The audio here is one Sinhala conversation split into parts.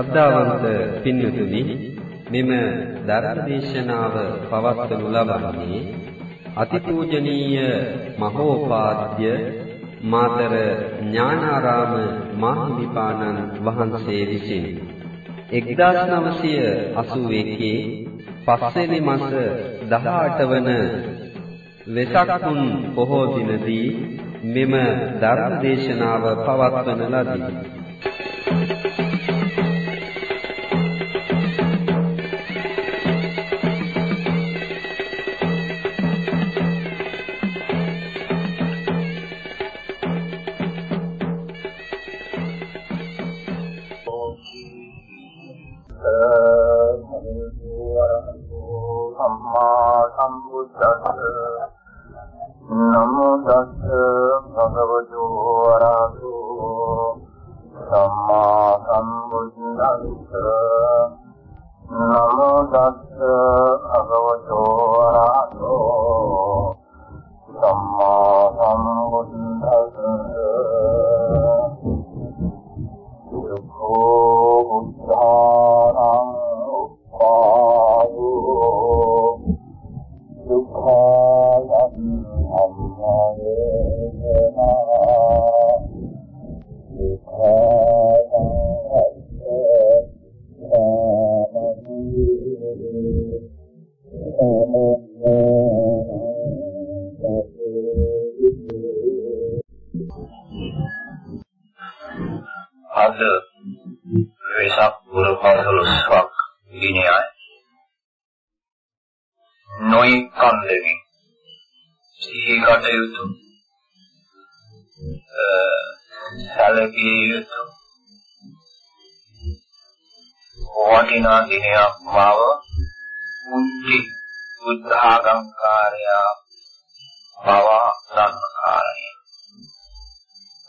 ශ්‍රද්ධාවන්ත පින්වතුනි මෙම ධර්ම දේශනාව පවත්වනු ලබන්නේ අතිපූජනීය මහෝපාද්‍ය මාතර ඥානාරාම මාහිමිපාණන් වහන්සේ විසින් 1981 පස්වෙනි මාස 18 වන වෙසක් පුන් පොහෝ දිනදී මෙම ධර්ම දේශනාව පවත්වන ලදී. අද වෙසක් පුර පසළොස්වක් ගිනියයි නොයි කන්දෙමි සිහි කටයුතු සැලකිය යුතු වටිනා දිනයක් බව මුංජි බුද්ධාගම් කාර්යය පවා සංකාරණය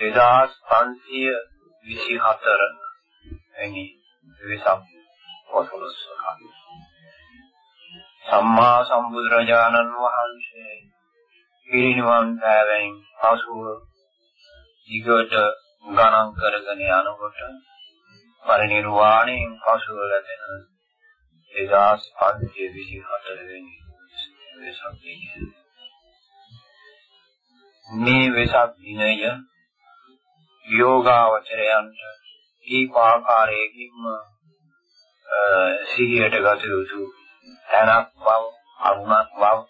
2524 එනි වෙසක් පොසොලස්වක සම්මා සම්බුදුරජාණන් වහන්සේ පිරිනිවන් පෑවෙන් පසුව ඊගොට ගණන් කරගෙන යනකොට පරිනිර්වාණයෙන් පසුව ලැබෙන 2524 වෙනි වෙසක් දිනය. මේ වෙසක් දිනය යෝගාවචරයන්ට දීප ආකාරයකින්ම සිහියට ගත යුතු තැනක් බව අරුණක් බව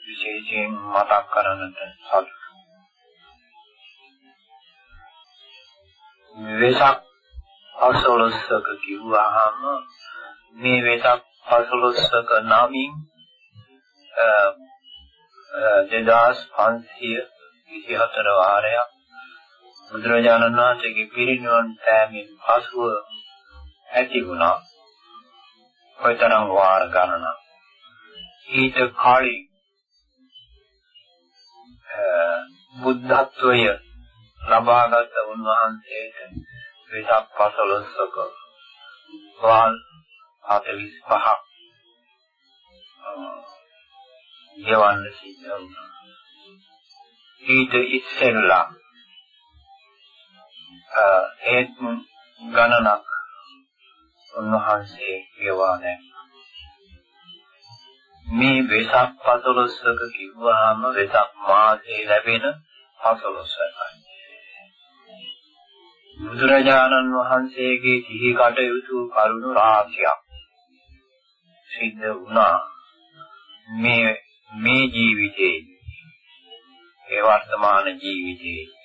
විශේෂයෙන් මතක් කරන්නට සතුටු. වෙසක් අසලස්සක කිව්වහම මේ වෙසක් අසලස්සක නමින් 2524 වාරයක් බුදුරජාණන් වහන්සේගේ පිරිනිවන් පෑමෙන් පසුව ඇති වුණා. ඔයතරම් වාර ගණනක්. ඊට කලින් බුද්ධත්වය ලබාගත් උන්වහන්සේට වෙසක් පසළොස්වක වාල් 45ක් යවන්න සිද්ධ වුණා. ඊට ඉස්සෙල්ලා ඒත් ගණනක් උන්වහන්සේ කියවා නැහැ. මේ වෙසක් පසළොස්වක කිව්වහම වෙසක් මාසයේ ලැබෙන පසළොස්වකයි. බුදුරජාණන් වහන්සේගේ සිහි කටයුතු කරුණු රාශියක් සිද්ධ වුණා. මේ මේ ජීවිතේ ඒ වර්තමාන ජීවිතේ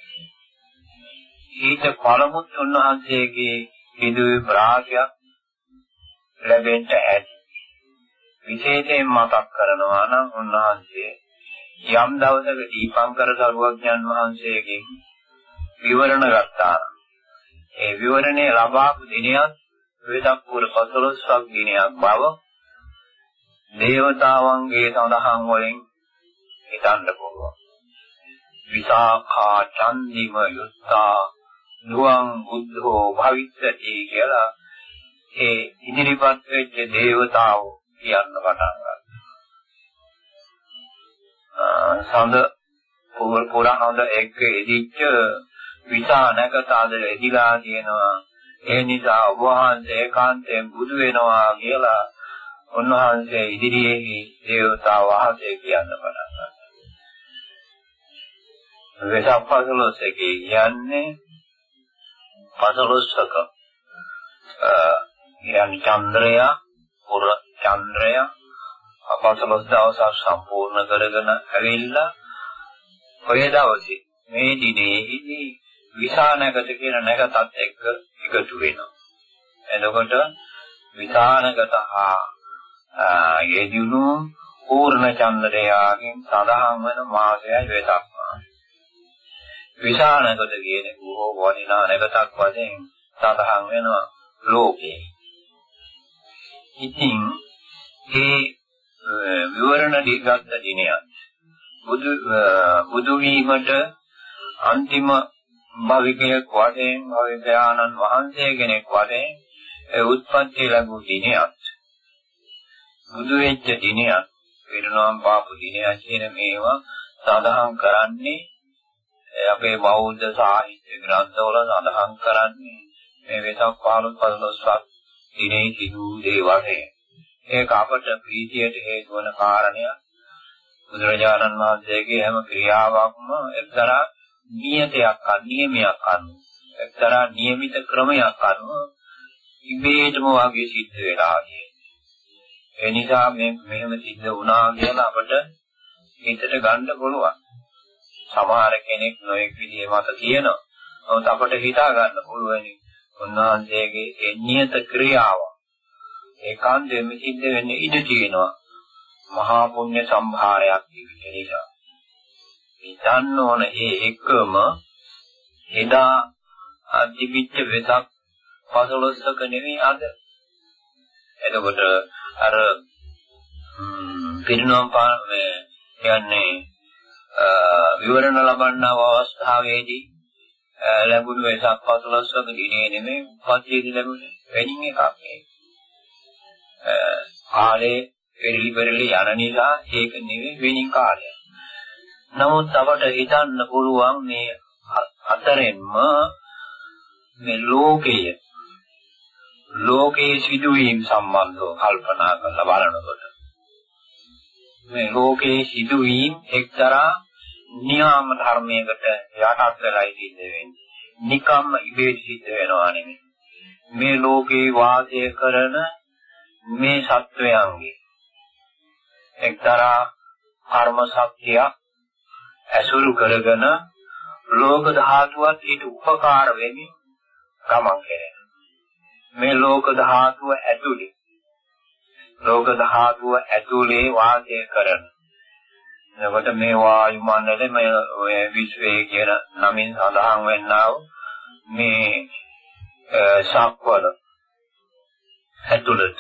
ඊට පළමුත් උන්වහන්සේගේ හිඳු ප්‍රාග්‍යක් ලැබෙන්න ඇති. විශේෂයෙන් මතක් කරනවා නම් උන්වහන්සේ යම් දවසක දීපංකර සරුවඥන් වහන්සේගෙන් විවරණ ගත්තා. ඒ විවරණය ලබාපු දිනයත් වේදක් පුර 15ක් දිනයක් බව දේවතාවන්ගේ සඳහන් වලින් හිතන්න පුළුවන්. විසාඛා චන්දිම යුත්තා නුවං බුද්ධෝ භවිස්සති කියලා ඒ ඉදිරිපත් වෙච්ච දේවතාවෝ කියන්න පටන් ගත්තා. සඳ පුරාණ හොඳ එක්ක ඉදිච්ච විසා නැකත අද එදිලා කියනවා ඒ නිසා ඔබ වහන්සේ ඒකාන්තයෙන් බුදු වෙනවා කියලා උන්වහන්සේ ඉදිරියේ දේවතා වහන්සේ කියන්න පටන් ගත්තා. වෙසක් පසළොස්සේ කියන්නේ පසළොස්වක කියන්නේ චන්ද්‍රය පුර චන්ද්‍රය අපසලොස් දවසක් සම්පූර්ණ කරගෙන ඇවිල්ලා ඔය දවසේ මේ දිනේදී විසානගත කියන නැගතත් එක්ක එකතු වෙනවා. එතකොට විසානගත හා යෙදුණු පූර්ණ චන්ද්‍රයාගෙන් සඳහන් වන මාසයයි වෙසක් මාසය. විසානගත කියන බොහෝ වටිනා නැගතක් වශයෙන් සඳහන් වෙනවා ලෝකේ. ඉතින් මේ විවරණ දීගත් දිනයක් බුදු බුදු වීමට අන්තිම භවිකයෙක් වශයෙන් භවිකයාණන් වහන්සේ කෙනෙක් වශයෙන් ඒ උත්පත්ති ලැබූ දිනයක් බුදු වෙච්ච දිනයක් පිරිනොම් පාපු දිනයක් කියන මේවා සඳහන් කරන්නේ අපේ බෞද්ධ සාහිත්‍ය ග්‍රන්ථවල සඳහන් කරන්නේ මේ වෙසක් 15 15ක් දිනේ සිදු දේ වශයෙන් ඒක අපට ප්‍රීතියට හේතු වන කාරණයක් බුදුරජාණන් වහන්සේගේ හැම ක්‍රියාවක්ම එක්තරා නියතයක් අනියමයක් අනුව එක්තරා નિયમિત ක්‍රමයක් අනුව ඉබේටම වාගේ සිද්ධ වෙලා ඒ නිසා මේ මෙහෙම සිද්ධ වුණා කියලා අපට හිතට ගන්න පුළුවන්. සමහර කෙනෙක් නොඑක් විදිහේ මත කියනවා. නමුත් අපට හිතා ගන්න පුළුවන් උන්වහන්සේගේ ඒ නියත ක්‍රියාව ඒකාන්තයෙන්ම සිද්ධ වෙන්නේ ඉඳ තියෙනවා. මහා පුණ්‍ය සම්භාරයක් තිබෙන නිසා. හිතන්න ඕන ඒ එකම එදා අධිවිච්ච වෙසක් පසළොස්වක නෙවෙයි අද. එතකොට අර පිරිනොම් පාන්නේ කියන්නේ විවරණ ලබන්නව අවස්ථාවේදී ලැබුණු වෙසක් පසළොස්වක දිනේ නෙමෙයි පස්සේ ලැබුණේ වෙනින් එකක් මේ. කාලේ පෙරලි පෙරලි යන නිසා ඒක නෙවෙයි වෙනින් කාලය. නමුත් අපට හිතන්න පුළුවන් මේ අතරෙන්ම මේ ලෝකය ලෝකයේ සිදුවීම් සම්බන්ධව කල්පනා කරලා බලනකොට මේ ලෝකයේ සිදුවීම් එක්තරා නියාම ධර්මයකට යටත් වෙලායි සිද්ධ වෙන්නේ. නිකම්ම ඉබේ සිද්ධ වෙනවා නෙමෙයි. මේ ලෝකේ වාසය කරන මේ සත්වයන්ගේ එක්තරා කර්ම ශක්තියක් ඇසුරු කරගෙන ලෝක ධාතුවත් ඊට උපකාර වෙමින් ගමන් කරනවා. මේ ලෝක ධාතුව ඇතුලේ ලෝක ධාතුව ඇතුලේ වාසය කරන. එතකොට මේ වායු මණ්ඩලේ මේ ඔය විශ්වයේ කියන නමින් සඳහන් වෙන්නා මේ ශක්වල ඇතුළත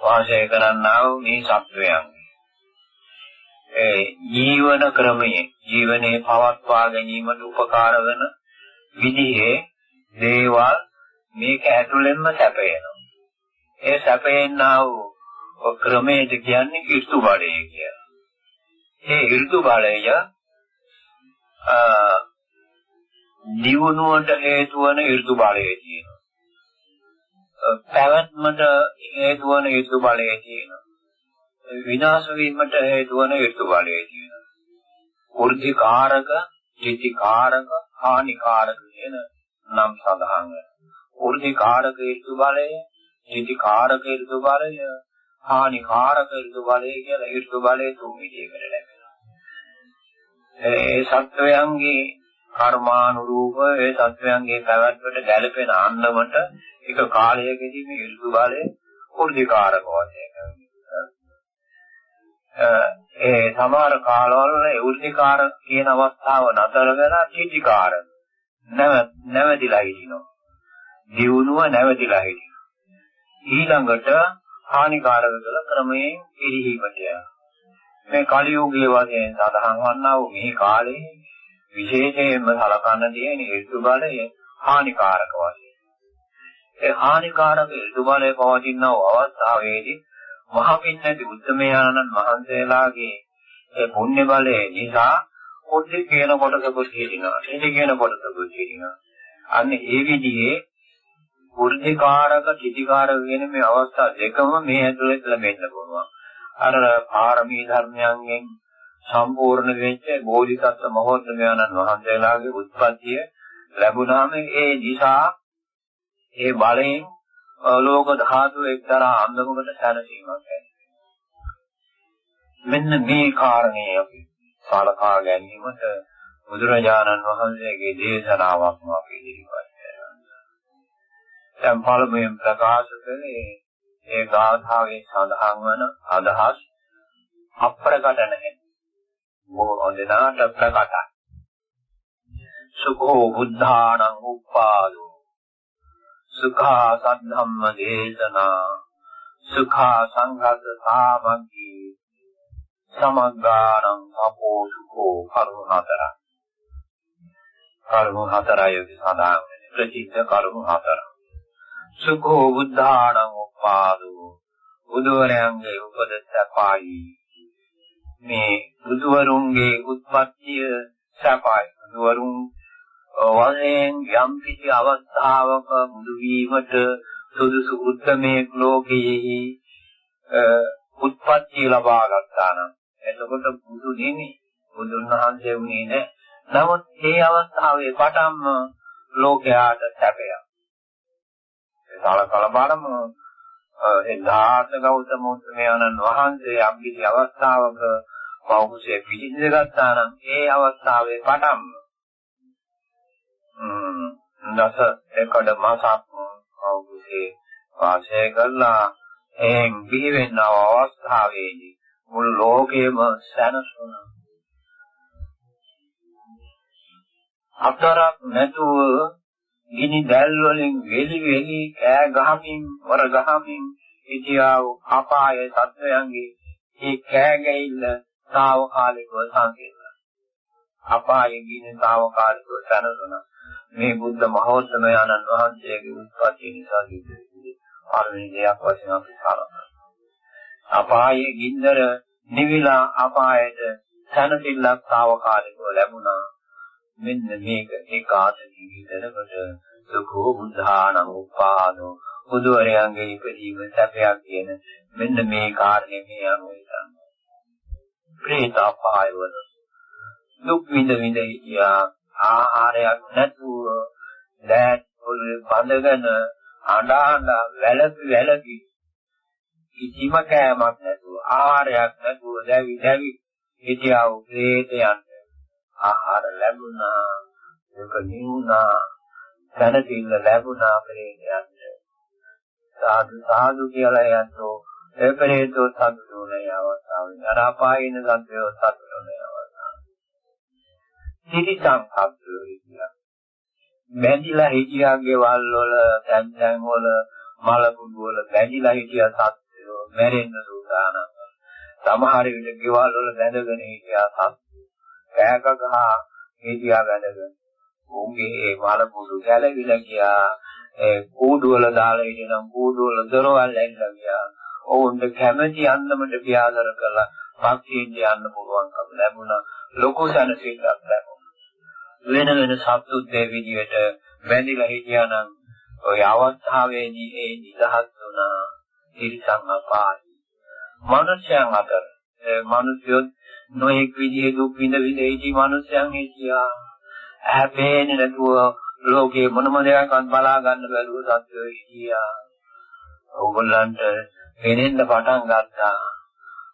වාසය කරන්නා වූ මේ සත්වයන් ඒ ජීවන ක්‍රමයේ ජීවනයේ පවත්වා ගැනීමට උපකාර වන විදිහේ දේවල් මේක ඇතුළෙන්ම සැපයනවා. ඒ සැපයෙන්නා වූ ක්‍රමයට කියන්නේ ඍතු බලය කියලා. ඒ ඍතු බලය දියුණුවට හේතු වන ඍතු බලය තියෙනවා. පැවැත්මට හේතු වන ඍතු බලය තියෙනවා. විනාශ වීමට හේතු වන ඍතු බලය තියෙනවා. වෘද්ධි කාරක, චිති කාරක, හානි කාරක කියන නම් සඳහන් වෙනවා. වෘද්ධි කාරක ඍතු බලය, චිති කාරක ඍතු බලය, හානි කාරක ඍතු බලය කියලා ඍතු බලය තුන් විදිහකට ලැබෙනවා. ඒ සත්වයන්ගේ කර්මානුරූප ඒ සත්වයන්ගේ පැවැත්මට ගැළපෙන අන්දමට එක කාලයකදී මේ ඍතු බලය වෘද්ධි කාරක වශයෙන් ඒ සමහර කාලවල ඒ උර්ධිකාර කියන අවස්ථාව නතර වෙලා තීතිකාර නැවතිලා හිටිනවා. දියුණුව නැවතිලා හිටිනවා. ඊළඟට හානිකාරක කළ ක්‍රමයෙන් පිළිහිමට යනවා. මේ කලියුගයේ වශයෙන් සඳහන් වන්නා වූ මේ කාලේ විශේෂයෙන්ම සලකන්න තියෙන ඍතු බලය හානිකාරක වශයෙන්. ඒ හානිකාරක ඍතු බලය පවතින අවස්ථාවේදී මහපින් නැති උත්තමයාණන් වහන්සේලාගේ ඒ පුණ්‍ය බලය නිසා පොඩි කියන කොටසකුත් හිටිනවා. එදි කියන කොටසකුත් හිටිනවා. අන්න ඒ විදිහේ වෘද්ධිකාරක චිතිකාරක කියන මේ අවස්ථා දෙකම මේ ඇතුළේ ලැබෙන්න පුළුවන්. අර පාරමී ධර්මයන්ගෙන් සම්පූර්ණ වෙච්ච බෝධිසත්ව මහෝත්තමයන්න් වහන්සේලාගේ උත්පත්තිය ලැබුණාම ඒ නිසා ඒ බලයෙන් ලෝක ධාතු එක්තරා අන්දමකට සැලසීමක් ඇති මෙන්න මේ කාරණේ අපි සලකා ගැනීමට බුදුරජාණන් වහන්සේගේ දේශනාවක් අපි ඉදිරිපත් කරනවා. දැන් පළමුවෙන් ප්‍රකාශ කළේ ඒ ගාථාවේ සඳහන් වන අදහස් අප්‍රකට නැහැ. බොහෝ දෙනාට ප්‍රකටයි. සුඛෝ බුද්ධාණං උපාදෝ සුඛා සද්ධම්ම දේශනා සුඛා සංඝස්ස සාමග්ගී සමග්ගාණං අපෝ සුඛෝ කරුණ හතරයි. කරුණ හතරයි සඳහන් සුඛෝ බුද්ධාණං උපාදෝ බුදුවරයන්ගේ උපදෙස්පයි මේ බුදුවරුන්ගේ උත්පත්තිය සපයි. බුදුවරුන් වශයෙන් යම් කිසි අවස්ථාවක බුදු වීමට සුදුසු උත්මේ ලෝකයේ උත්පත්ති ලබා ගන්නා නම් එතකොට බුදු නෙමෙයි. බුදුන් වහන්සේ වුණේ නැහැ නමුත් මේ අවස්ථාවේ පටන්ම ලෝකයාට සැපයක්. සලකලා බලමු ඒ ධාත ගෞතම උත්මයන්න් වහන්සේ යම් කිසි අවස්ථාවක පෞරුෂය පිළිඳ ගත්තා නම් ඒ අවස්ථාවේ පටන්ම දස එකඩ මාසක් පෞරුෂේ වාසය කළා. එන් බිහි වෙන අවස්ථාවේදී මුළු ලෝකෙම සැනසුණා. හතරක් නැතුව ගිනි දැල් වලින් වෙලි වෙලි කෑ ගහමින් වර ගහමින් සිටියා වූ අපාය සත්වයන්ගේ ඒ කෑ ගැහිල්ල తాවකාලිකව සංකේතයි. අපායේ ගිනි తాවකාලිකව සැනසුණ මේ බුද්ධ මහෞෂධම ආනන් වහන්සේගේ උත්පත්ති නිසා ජීවිතයේ පළවෙනි දෙයක් වශයෙන් අපි කරනවා. අපායේ ගින්දර නිවිලා අපායට සැනසෙල්ලක් తాවකාලිකව ලැබුණා. මෙන්න මේක ඒකාතී විතරකට සුඛෝ බුද්ධානං උපාදෝ. බුදුරයන්ගේ ඉපදීම සැපයක් කියන මෙන්න මේ කාරණේ මේ අනුව හිතන්න. ප්‍රේතපායවල දුක් විඳ විඳ හිටියා. ආහාරයක් නැතුව දැත් පොළවේ බඳගෙන අඬාඬ වැළපි වැළපි කිසිම කෑමක් නැතුව ආහාරයක් නැතුව දැවි දැවි හිටියා වූ ප්‍රේතයන් ආහාර ලැබුණා දුක නිවුණා දැනතිල්ල ලැබුණා ප්‍රේතයන්ට සාදු සාදු කියලා යන්නෝ. ඒ ප්‍රේතෝ සතුටුනේ අවස්ථාවේ අර අපායින සත්‍යෝ සතුටුනේ අවස්ථාව තිරිසං සත්‍යෝ හිටියා බැඳිලා හිටියා ගෙවල් වල තැන් තැන් වල මල කුඩු වල බැඳිලා හිටියා සත්‍යෝ මැරෙන්න සූදානම්. සමහර විට ගෙවල් වල බැඳගෙන හිටියා සත්‍යෝ කෑක ගහ හේතියා වැඩගෙන උන්ගේ ඒ මල පුඩු ගැලවිලා ගියා. ඒ කූඩු වල දාලා ඉඳන් කූඩු වල දොරවල් ඇල්ලලා ගියා. ඔවුන්ට කැමැති අන්දමට පියාදර කළා. පක්ෂීන්ට යන්න පුළුවන්කම ලැබුණා. ලොකු සැනසීමක් ලැබුණා. වෙන වෙන සත්තුත් ඒ විදිහට බැඳිලා හිටියා නම් ওই අවස්ථාවේදී ඒ නිදහස් වුණා. තිරිසන් අපායි. මනුෂ්‍යයන් අතර මිනිස්යොත් නොඑක් විදිහේ දුක් විඳ විඳ හිටි මිනිස්යන් හිටියා. ඇහැ පේන්නේ නැතුව ලෝකේ මොනම දෙයක්වත් බලා ගන්න බැරුව සත්‍යෝ හිටියා. ඕගොල්ලන්ට පේනෙන්න පටන් ගත්තා.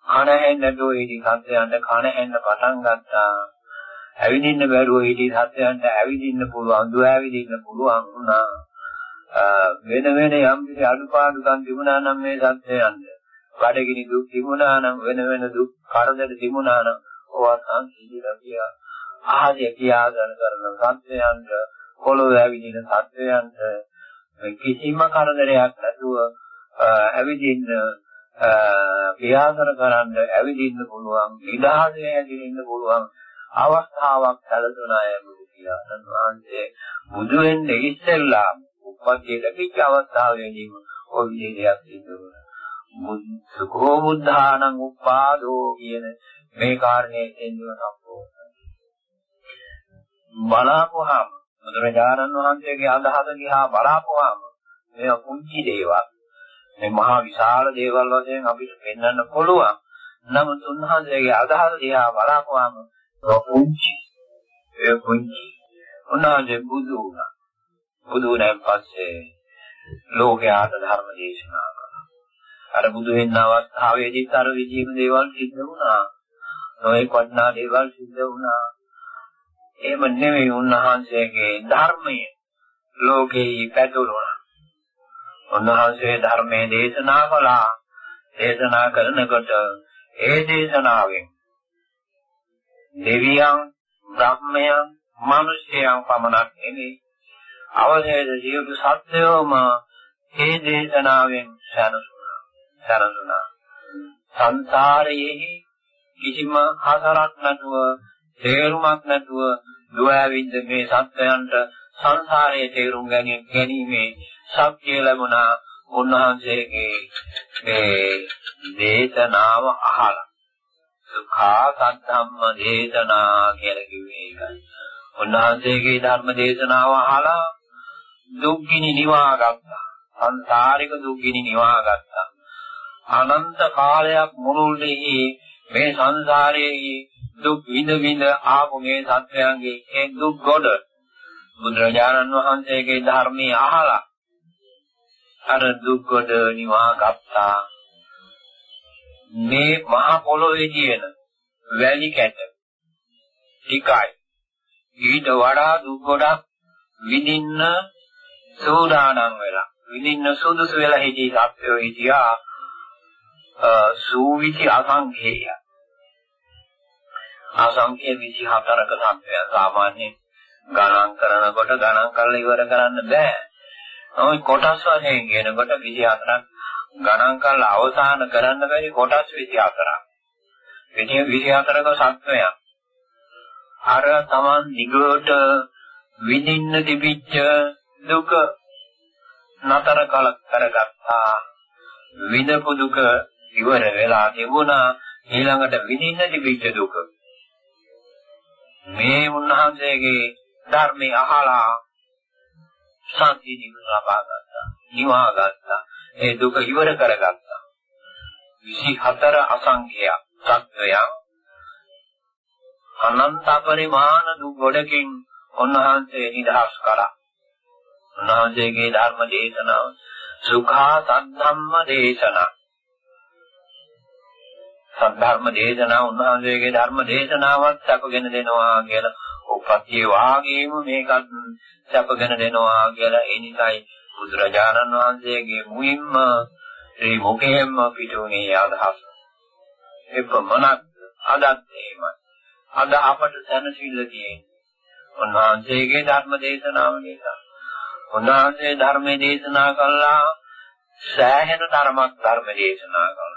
කන ඇහෙන්න නැතුව හිටි සත්‍යයන්ට කන ඇහෙන්න පටන් ගත්තා. ඇවිදින්න බැරුව හිටි සත්‍යයන්ට ඇවිදින්න පුළුවන්, දුව ඇවිදින්න පුළුවන් වුණා. වෙන වෙන යම් කිසි අඩුපාඩුකම් තිබුණා නම් මේ සත්‍යයන්ට බඩගිනි දුක් තිබුණා නම් වෙන වෙන දුක් කරදර තිබුණා නම් ඕවා සංසිඳිලා ගියා. ආදී කියාගෙන කරන සත්‍යයන්ට පොළොව ඇවිදින සත්වයන්ට කිසිම කරදරයක් නැතුව ඇවිදින්න ප්‍රයාසන කරන්න ඇවිදින්න පුළුවන් නිදහසේ ඇවිදින්න පුළුවන් අවස්ථාවක් සැලසුණා බුදු පියාණන් වහන්සේ බුදු වෙන්නේ ඉස්සෙල්ලා උපත්යේ ලැබිච්ච අවස්ථාවේදීම ඔය විදිහට සිද්ධ වුණා. සුඛෝ බුද්ධානං උපාදෝ කියන මේ කාරණේ තේරුම සම්පූර්ණයි. බලාපුවාම බුදුරජාණන් වහන්සේගේ අදහස දිහා බලාපුවාම මේ කුංචි දේවල් මේ මහා විශාල දේවල් වශයෙන් අපිට පෙන්වන්න පුළුවන්. නමුත් උන්වහන්සේගේ අදහස දිහා බලාපුවාම කුංචි ඒ කුංචි උන්වහන්සේ බුදු වුණා. බුදු වුණාන් පස්සේ ලෝකයාට ධර්ම දේශනා කළා. අර බුදු වෙන්න අවස්ථාවේදීත් අර විදිහම දේවල් සිද්ධ වුණා. නොයෙක් වටිනා දේවල් සිද්ධ වුණා. එහෙම නෙමෙයි උන්වහන්සේගේ ධර්මය ලෝකේ පැතුරුණා. උන්වහන්සේ ධර්මයේ දේශනා කළා. දේශනා කරනකොට ඒ දේශනාවෙන් දෙවියන්, බ්‍රහ්මයන්, මිනිසයන් පමණක් නෙමෙයි අවශේෂ සියලු සත්වයෝම මේ දේශනාවෙන් සැනසුණා. සැනසුණා. සංසාරයේ කිසිම හතරක් නැතුව තේරුමක් නැතුව දුවවින්ද මේ සත්වයන්ට සංසාරයේ තේරුම් ගැනීමේ ශක්තිය ලැබුණා උන්වහන්සේගේ මේ දේශනාව අහලා සුඛා සද්ධම්ම දේශනා කියලා කිව්වේ ඒකයි. උන්වහන්සේගේ ධර්ම දේශනාව අහලා දුක්ගිනි නිවා ගත්තා. සංසාරික දුක්ගිනි නිවා ගත්තා. අනන්ත කාලයක් මුළුල්ලේ මේ සංසාරයේ දුක් විඳ විඳ ආපු මේ සත්‍යයන්ගේ ඒ දුක් ගොඩ බුදුරජාණන් වහන්සේගේ ධර්මයේ අහලා අර දුක් ගොඩ නිවා ගත්තා. මේ මහ පොළොවේ තියෙන වැලි කැට ටිකයි ඊට වඩා දුක් ගොඩක් විඳින්න සූදානම් වෙලා විඳින්න සුදුසු වෙලා හිටි සත්‍යෝ හිටියා සූවිසි අසංඛේය අසංඛ්‍ය 24ක සත්‍යය සාමාන්‍ය ගණන් කරනකොට ගණන් කරලා ඉවර කරන්න බෑ. ඔය කොටස් වශයෙන් කියනකොට 24ක් ගණන් කරලා අවසන් කරන්න බැරි කොටස් 24ක්. විදිය 24ක සත්‍යයක්. අර Taman දිගට විඳින්න තිබිච්ච දුක නතර කල කරගත්තා. විඳපු දුක ඉවර වෙලා තිබුණා ඊළඟට විඳින්න තිබිච්ච දුක. මේ උන්වහන්සේගේ ධර්මය අහලා ශාන්ති නිවන ලබා ගත්තා. නිවා ගත්තා. ඒ දුක ඉවර කරගත්තා. 24 අසංඛ්‍යයක් සත්වයන් අනන්ත පරිමාණ දුක් ගොඩකින් උන්වහන්සේ නිදහස් කළා. උන්වහන්සේගේ ධර්ම දේශනාව සුඛා සද්ධම්ම දේශනා. සද්ධර්ම දේශනාව උන්වහන්සේගේ ධර්ම දේශනාවත් සැපගෙන දෙනවා කියලා උපත්යේ වාගේම මේකත් සැපගෙන දෙනවා කියලා ඒ නිසායි බුදුරජාණන් වහන්සේගේ මුින්ම ඒ මුඛයෙන්ම පිටුනේ අදහස්. එපමණක් අදත් එහෙමයි. අද අපට සැනසෙල්ල තියෙන්නේ. උන්වහන්සේගේ ධර්ම දේශනාව නිසා. උන්වහන්සේ ධර්මයේ දේශනා කළා සෑහෙන ධර්මයක් ධර්ම දේශනා කළා.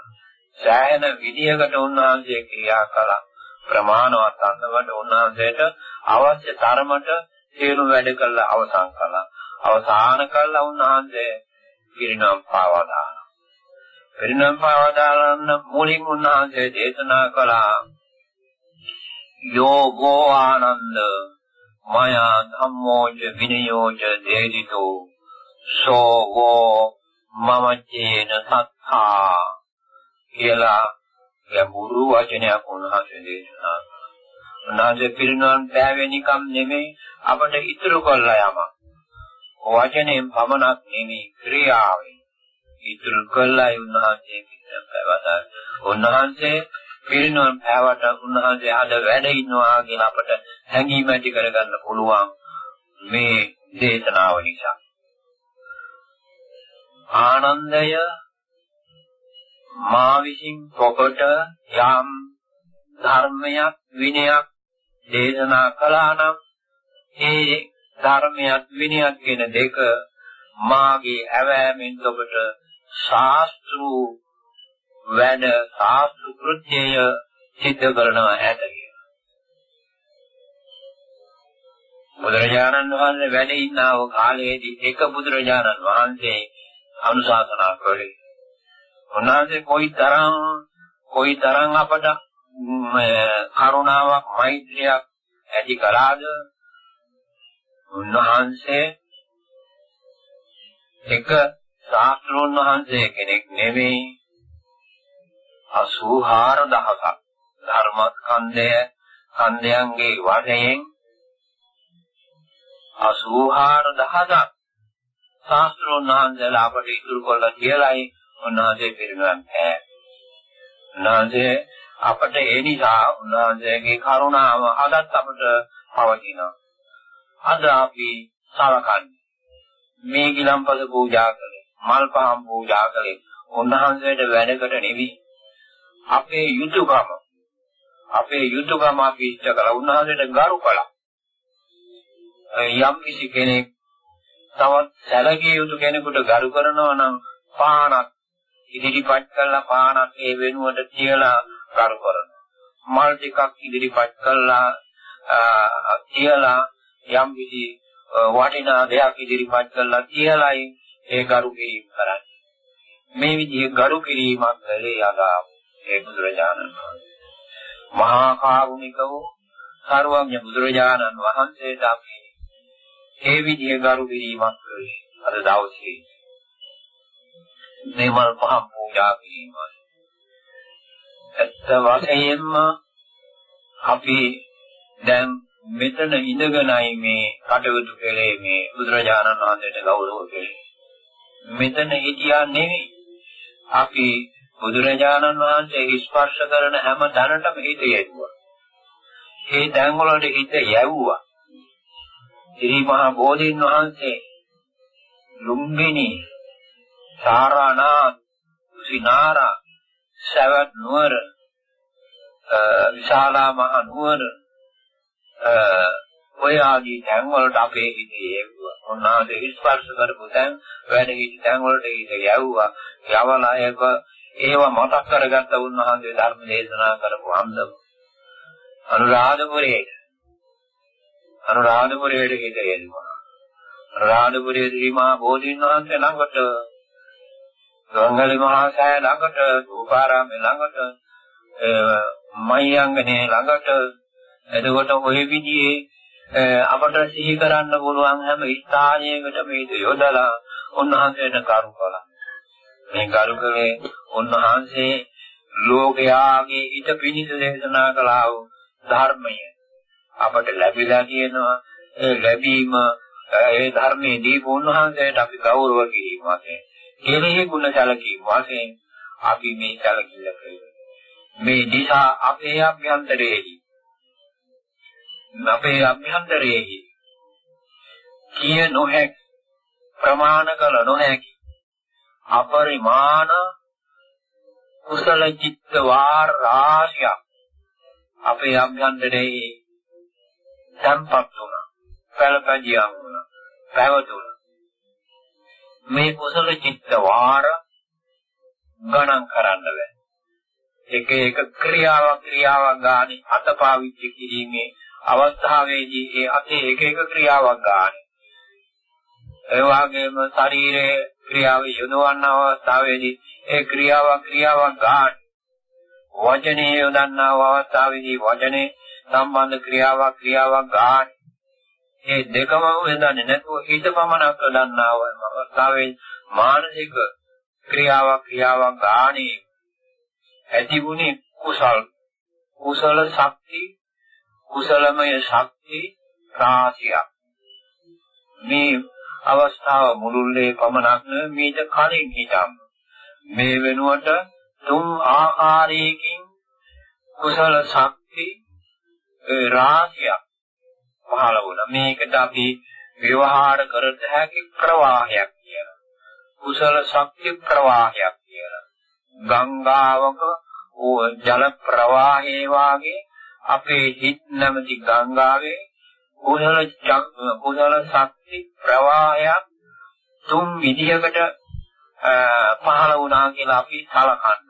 සෑහෙන විදියකට උන්වහන්සේ ක්‍රියා කළා. ප්‍රමාණවත් අන්දමට උන්වහන්සේට අවශ්‍ය තරමට සියලු වැඩ කළා අවසන් කළා. අවසාන කළා උන්වහන්සේ පිරිනම් පාවා දානවා. පිරිනම් පාවා දාන මුලින් උන්වහන්සේ දේශනා කළා යෝගෝ ආනන්ද මයා ධම්මෝච විනයෝච දේදිතෝ සෝගෝ මමච්චේන සත්තා කියලා ගැඹුරු වචනයක් උන්වහන්සේ දේශනා කළා. උන්වහන්සේ පිරිනවන් පෑවේ නිකම් නෙමෙයි අපට ඉතුරු කළා යමක්. වචනයෙන් පමණක් නෙමෙයි ක්‍රියාවෙන් ඉතුරු කළා උන්වහන්සේ පිටත පැවතා. උන්වහන්සේ පිරිනවන් පෑවට උන්වහන්සේ අද වැඩ ඉන්නවා කියලා අපට හැඟීම ඇති කරගන්න පුළුවන් මේ දේශනාව නිසා. ආනන්දය මා විසින් ඔබට යම් ධර්මයක් විනයක් දේශනා කළා නම් ඒ ධර්මයක් විනයක් කියන දෙක මාගේ ඇවෑමෙන් ඔබට ශාස්ත්‍රු වැඩ ශාස්ත්‍රු කෘත්‍යය සිද්ධ කරනවා ඇත කියලා. බුදුරජාණන් වහන්සේ වැඩ ඉන්නව කාලයේදී එක බුදුරජාණන් වහන්සේ අනුශාසනා කළේ. උන්වහන්සේ කොයිතරම් කොයිතරම් අපට කරුණාවක් මෛත්‍රියක් ඇති කළාද? උන්වහන්සේ එක ශාස්ත්‍රෝන් වහන්සේ කෙනෙක් නෙවෙයි 84000ක් ධර්මස්කන්ධය කන්දයන්ගේ වශයෙන් 84000ක් ශාස්ත්‍රෝන් වහන්සේලා අපට ඉතුරු කළා කියලායි උන්වහන්සේ පිරිනමන ඈ උන්වහන්සේ අපට ඒ නිසා උන්වහන්සේගේ කරුණාව අදත් අපට පවතිනවා. අද අපි සලකන්නේ මේ ගිලම්පස පූජා කළේ මල් පහන් පූජා කළේ උන්වහන්සේට වැඩකට නෙවි අපේ යුතුයකම අපේ යුතුයකම අපි ඉෂ්ට කළා. උන්වහන්සේට ගරු කළා. යම් කිසි කෙනෙක් තවත් සැලකිය යුතු කෙනෙකුට ගරු කරනවා නම් පානක් ඉදිරිපත් කළා පානක් ඒ වෙනුවට තියලා ගරු කරනවා මල් ටිකක් ඉදිරිපත් කළා තියලා යම් කිසි වටිනා දෙයක් ඉදිරිපත් කළා කියලායි ඒ ගරු කිරීම කරන්නේ. මේ විදිහේ ගරු කිරීමක් කළේ අදා ඒ බුදුරජාණන් වහන්සේ. මහා කාරුණික වූ සර්වඥ බුදුරජාණන් වහන්සේට අපි ඒ විදිහේ ගරු කිරීමක් කළේ අද දවසේ. දේවල් පහ පූජා කිරීම. ඇත්ත වශයෙන්ම අපි දැන් මෙතන ඉඳගෙනයි මේ කටයුතු කළේ මේ බුදුරජාණන් වහන්සේට ගෞරව කළේ. මෙතන හිටියා නෙවෙයි. අපි බුදුරජාණන් වහන්සේ ස්පර්ශ කරන හැම තැනටම හිත යැවුවා. ඒ තැන් වලට හිත යැවුවා. ශ්‍රී මහා බෝධීන් වහන්සේ ලුම්බිනි සාරානාත් සිනාරා සවැත් නුවර විශාලා මහ නුවර ඔය ආදී තැන් වලට අපේ හිතේ යැවුවා. උන්වහන්සේ ස්පර්ශ කරපු තැන් වැඩ හිටි තැන් වලට හිත යැවුවා. යවලා ඒක ඒව මතක් කරගත්ත උන්වහන්සේ ධර්ම දේශනා කරපු අන්දම. අනුරාධපුරයේ අනුරාධපුරයේ හිත යැවුවා. අනුරාධපුරයේ ශ්‍රීමා බෝධීන් වහන්සේ ළඟට ගංගලි මහා සෑය ළඟට, දූපාරාමේ ළඟට, මයංගනේ ළඟට එතකොට ওই විදිහේ අපට සිහි කරන්න පුළුවන් හැම ස්ථානයකට මේක යොදලා උන්වහන්සේට කරු කළා. මේ කරුකලේ උන්වහන්සේ ලෝකයාගේ ඊට පිණිස දේශනා කළා වූ ධර්මය අපට ලැබිලා තියෙනවා. ඒ ලැබීම ඒ ධර්මයේ දීපු උන්වහන්සේට අපි ගෞරව කිරීම වශයෙන් කෙරෙහි ගුණ සැලකීම වශයෙන් අපි මේ සැලකිල්ල කරේ. මේ දිසා අපේ අභ්‍යන්තරයේදී අපේ අභ්‍යන්තරයේහි කිය නොහැක ප්‍රමාණ කළ නොහැකි අපරිමාණ කුසල චිත්ත වාර රාශියක් අපේ අභ්‍යන්තරයේ සම්පත් වුණා පළපදියම් වුණා පැවතුණා මේ කුසල චිත්ත වාර ගණන් කරන්න බෑ එක එක ක්‍රියාවක් ක්‍රියාවක් ගානේ අතපාවිච්චි කිරීමේ අවස්ථාවේදී ඒ අතේ එක එක ක්‍රියාවක් ගන්න. ඒ වගේම ශරීරයේ ක්‍රියාව යොදවන අවස්ථාවේදී ඒ ක්‍රියාවක් ක්‍රියාවක් ගන්න. වචනේ යොදන අවස්ථාවේදී වචනේ සම්බන්ධ ක්‍රියාවක් ක්‍රියාවක් ගන්න. මේ දෙකම යොදන්නේ නැතුව හිත පමණක් යොදන්නා වූ අවස්ථාවේ මානසික ක්‍රියාවක් ක්‍රියාවක් ගානේ ඇතිුනේ කුසල්. කුසල ශක්ති කුසලමය ශක්ති රාශියක්. මේ අවස්ථාව මුළුල්ලේ පමණක් මීට කලින් හිටම්. මේ වෙනුවට තුන් ආකාරයකින් කුසල ශක්ති රාශියක් පහළ වුණා. මේකට අපි ව්‍යවහාර කරත හැකි ප්‍රවාහයක් කියලා. කුසල ශක්ති ප්‍රවාහයක් කියලා. ගංගාවක ජල ප්‍රවාහයේ වාගේ අපේ හිත් නැමැති ගංගාවේ කුසල කුසල ශක්ති ප්‍රවාහයක් තුන් විදිහකට පහළ වුණා කියලා අපි සලකන්න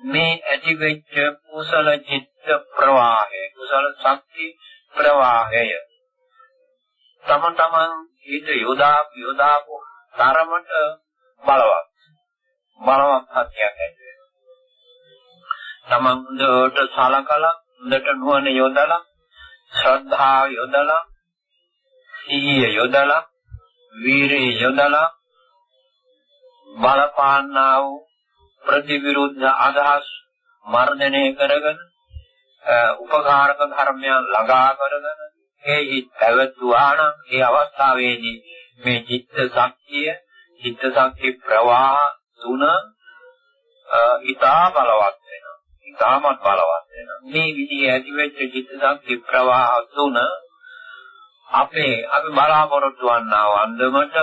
මේ ඇතිවෙච්ච කුසල චිත්ත ප්‍රවාහය කුසල ශක්ති ප්‍රවාහය. තම තමන් හිත යොදා යොදාපු තරමට බලවත්. බලවත් හත්යක් ඇති තමන් හොඳට සලකලා හොඳට නුවණ යොදලා ශ්‍රද්ධාව යොදලා සිහිය යොදලා වීරිය යොදලා බලපාන්නා වූ ප්‍රතිවිරුද්ධ අදහස් මර්ධනය කරගෙන උපකාරක ධර්මයන් ළඟා කරගෙන ඒ හිත් පැවතුවා නම් ඒ අවස්ථාවේදී මේ චිත්ත ශක්තිය චිත්ත ශක්ති ප්‍රවාහ තුන ඊටා බලවත් වෙනවා. ඊටාමත් බලවත් වෙනවා. මේ විදිහේ ඇතිවෙච්ච චිත්ත ශක්ති ප්‍රවාහ තුන අපේ අපි බලාපොරොත්තු වන්නා වන්දමට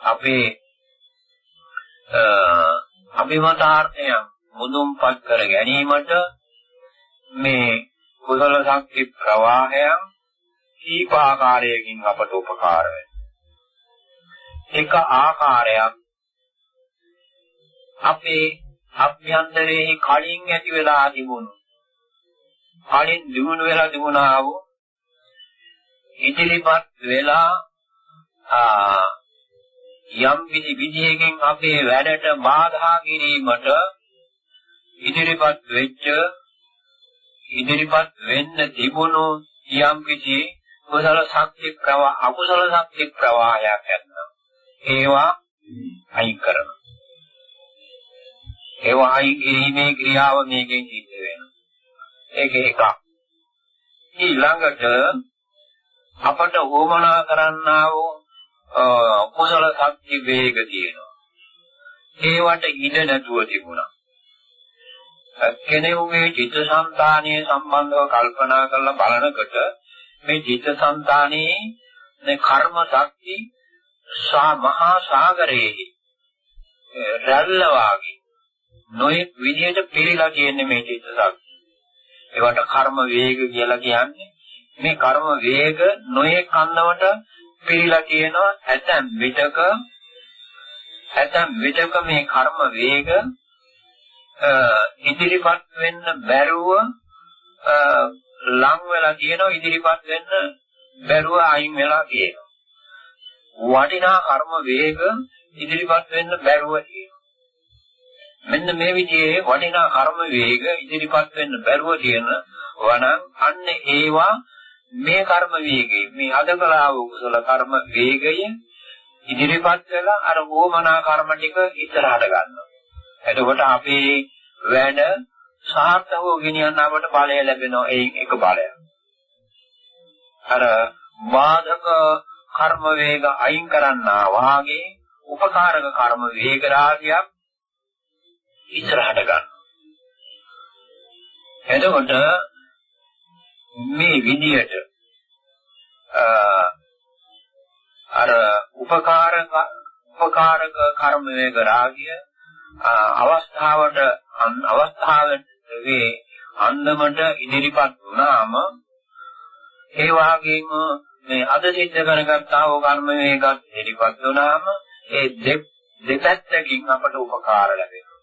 අපේ අභිමතාර්ථයන් මුදුන්පත් කර ගැනීමට මේ කුසල ශක්ති ප්‍රවාහයන් කීප ආකාරයකින් අපට උපකාර එක ආකාරයක් අපේ අභ්‍යන්තරයේ කලින් ඇති වෙලා තිබුණු කලින් දිනු වෙලා තිබුණා වූ ඉදිරිපත් වෙලා යම් කිසි විදියකින් අපේ වැඩට බාධා කිරීමට ඉදිරිපත් වෙච්ච ඉදිරිපත් වෙන්න තිබුණු යම් කිසි කුසල ශක්ති ප්‍රවාහ අකුසල ශක්ති ප්‍රවාහයක් ඇත්නම් ඒවා අයින් කරනවා ඒවා අයින් කිරීමේ ක්‍රියාව මේකෙන් සිද්ධ වෙනවා ඒක එකක් ඊළඟට අපට උවමනා කරන්නා වූ කුසල ශක්ති වේග තියෙනවා. ඒවට ඉඩ නැතුව තිබුණා. කෙනෙකුගේ චිත්තසංතානයේ සම්බන්ධව කල්පනා කරලා බලනකොට මේ චිත්තසංතානයේ මේ කර්ම ශක්ති සා මහා සාගරයේ රැල්ල වාගේ නොයෙක් විදිහට පිරීලා තියෙන්නේ මේ චිත්ත ශක්තිය. ඒවට කර්ම වේග කියලා කියන්නේ මේ කර්ම වේග නොයෙක් අන්දමට පිරීලා තියෙනවා ඇතැම් විටක ඇතැම් විටක මේ කර්ම වේග ඉදිරිපත් වෙන්න බැරුව ලං වෙලා තියෙනවා ඉදිරිපත් වෙන්න බැරුව අයින් වෙලා තියෙනවා වටිනා කර්ම වේග ඉදිරිපත් වෙන්න බැරුව තියෙනවා මෙන්න මේ විදිහේ වටිනා කර්ම වේග ඉදිරිපත් වෙන්න බැරුව තියෙන වනම් අන්න ඒවා මේ කර්ම වේගය මේ අද කළා වූ කුසල කර්ම වේගය ඉදිරිපත් වෙලා අර ඕමනා කර්ම ටික ඉස්සරහට ගන්නවා. එතකොට අපේ වැඩ සාර්ථකව ගෙනියන්න අපට ඵලය ලැබෙනවා. ඒ එක බලයක්. අර බාධක කර්ම වේග අයින් කරන්නා වාගේ උපකාරක කර්ම වේග රාශියක් ඉස්සරහට ගන්නවා. එතකොට මේ විදියට අර උපකාරක උපකාරක කර්ම වේග රාගය අවස්ථාවට අවස්ථාවට වේ අන්දමට ඉදිරිපත් වුණාම ඒ වගේම මේ අද සිද්ධ කරගත්තා වූ කර්ම වේගත් ඉදිරිපත් වුණාම ඒ දෙපැත්තකින් අපට උපකාර ලැබෙනවා.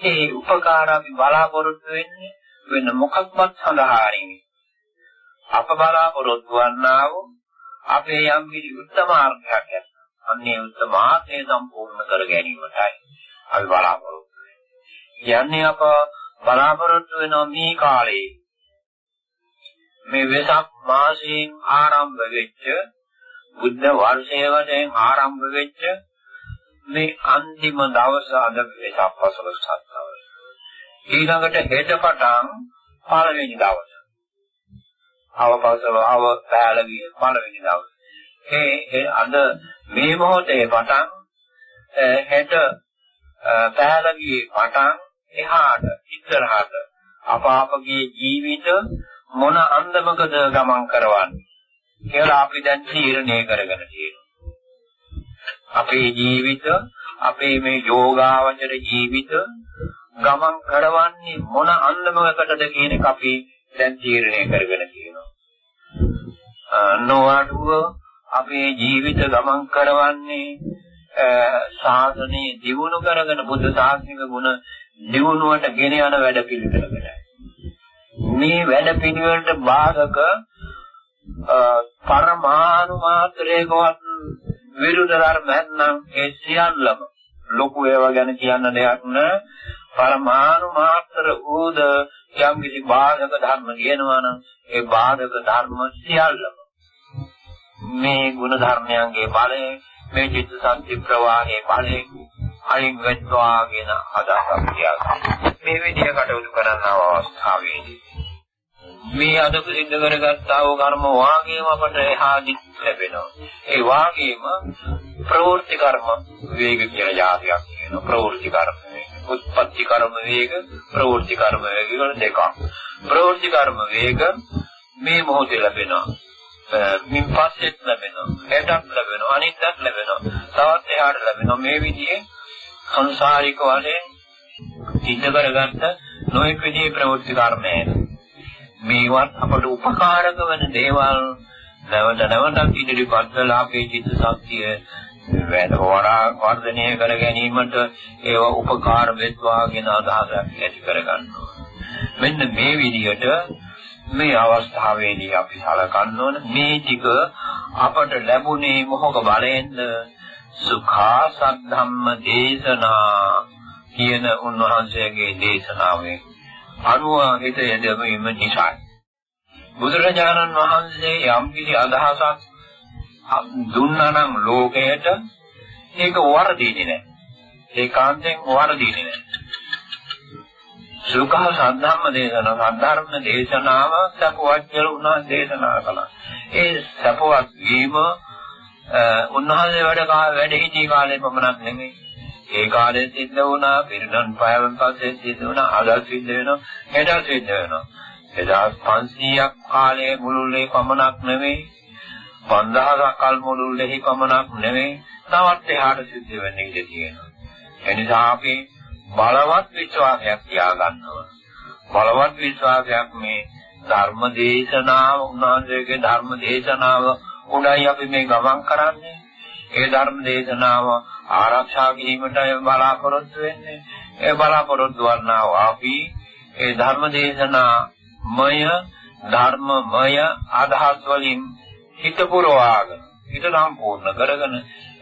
මේ උපකාර අපි බලාපොරොත්තු වෙන්නේ වෙන මොකක්වත් සඳහා නෙවෙයි. අප බලාපොරොත්තු වන්නා වූ අපේ යම් කිසි උත්තමාර්ථයක් ඇත. අන්නේ උත්තමාර්ථය සම්පූර්ණ කර ගැනීමටයි අපි බලාපොරොත්තු වෙන්නේ. යන්නේ අප බලාපොරොත්තු වෙන මේ කාලේ මේ වෙසක් මාසයෙන් ආරම්භ වෙච්ච බුද්ධ වර්ෂයේ වශයෙන් ආරම්භ වෙච්ච මේ අන්තිම දවස අද වෙසක් පසළොස්වක දවස. ඊළඟට හෙට පටන් පළවෙනි දවස. අවපසව අව පෑලගිය පළවෙනි දවස. ඒ අද මේ මොහොතේ පටන් හෙට පෑලගිය පටන් එහාට ඉස්සරහට අප අපගේ ජීවිත මොන අන්දමකද ගමන් කරවන්නේ කියලා අපි දැන් තීරණය කරගෙන තියෙනවා. අපේ ජීවිත අපේ මේ යෝගාවචර ජීවිත ගමන් කරවන්නේ මොන අන්දමකටද කියන එක අපි දැන් තීරණය කරගෙන තියෙනවා. නොඅඩුව අපේ ජීවිත ගමන් කරවන්නේ සාසනයේ දියුණු කරගෙන බුද්ධ ශාසනික ගුණ දියුණුවට ගෙන යන වැඩ පිළිවෙලකට. මේ වැඩ පිළිවෙලට බාධක පරමාණු මාත්‍රයකවත් විරුද්ධ ධර්ම නැත්නම් ඒ සියල්ලම ලොකු ඒවා ගැන කියන්න දෙයක් නෑ පරමාණු මාත්‍ර ඌද යම් කිසි බාධක ධර්ම කියනවා නම් ඒ බාධක ධර්ම සියල්ලම මේ ගුණ ධර්මයන්ගේ බලය මේ චිත්ත සත්‍ය ප්‍රවාහයේ බලය අයින් වෙත්වා කියන අදහසක් තියාගන්න. මේ විදිහ කටයුතු කරන අවස්ථාවේදී මේ අද සිද්ධ කරගත්තා වූ කර්ම වාගේම අපට එහාදි ලැබෙනවා. ඒ වාගේම ප්‍රවෘත්ති කර්ම වේග කියලා જાතියක් තියෙනවා. ප්‍රවෘත්ති කර්ම උත්පත්ති කර්ම වේග ප්‍රවෘත්ති කර්ම වේග කියලා දෙකක්. ප්‍රවෘත්ති කර්ම වේග මේ මොහොතේ ලැබෙනවා. මින් පස්සෙත් ලැබෙනවා. හෙටත් ලැබෙනවා. අනිත්ත් ලැබෙනවා. තවත් එහාට ලැබෙනවා. මේ විදිහේ සංසාරික වශයෙන් සිද්ධ කරගත්ත නොඑක විදිහේ ප්‍රවෘත්ති කර්මයන්. මේවත් අපට උපකාරක වෙන දේවල් නැවත නැවතත් ඉදිරිපත් කළා අපේ චිත්ත ශක්තිය වැඩ වර්ධනය කර ගැනීමට ඒව උපකාර වෙත්වා කියන අදහසක් ඇති කරගන්නවා. මෙන්න මේ විදිහට මේ අවස්ථාවේදී අපි සලකන්න ඕන මේ ටික අපට ලැබුණේ මොහොක බලයෙන්ද සුඛා සද්ධම්ම දේශනා කියන උන්වහන්සේගේ දේශනාවෙන් අනුව හිත යදවීම නිසා බුදුරජාණන් වහන්සේ යම් කිසි අදහසක් දුන්නා නම් ලෝකයට ඒක වරදින්නේ නැහැ. ඒකාන්තයෙන් වරදින්නේ නැහැ. සුඛ සද්ධම්ම දේශන සද්ධර්ම දේශනාව සපවත් කියලා දේශනා කළා. ඒ සපවත් වීම උන්වහන්සේ වැඩ වැඩ හිටි කාලේ පමණක් නෙමෙයි. ඒ කාලේ සිද්ධ වුණා පිරිනන් පයවන් පස්සේ සිද්ධ වුණා අද සිද්ධ වෙනවා හෙට සිද්ධ වෙනවා 2500ක් කාලයේ මුළුල්ලේ පමණක් නෙමෙයි 5000ක් කල් මුළුල්ලේ පමණක් නෙමෙයි තවත් එහාට සිද්ධ වෙන්න ඉඩ තියෙනවා එනිසා අපි බලවත් විශ්වාසයක් තියාගන්න ඕන බලවත් විශ්වාසයක් මේ ධර්ම දේශනාව උන්වහන්සේගේ ධර්ම දේශනාව උඩයි අපි මේ ගමන් කරන්නේ ඒ ධර්ම දේශනාව ආරක්ෂා කිරීමට බලාපොරොත්තු වෙන්නේ. ඒ බලාපොරොත්තු වන්නා අපි ඒ ධර්ම දේශනාමය ධර්මමය අදහස් වලින් හිත පුරවාගෙන හිත සම්පූර්ණ කරගෙන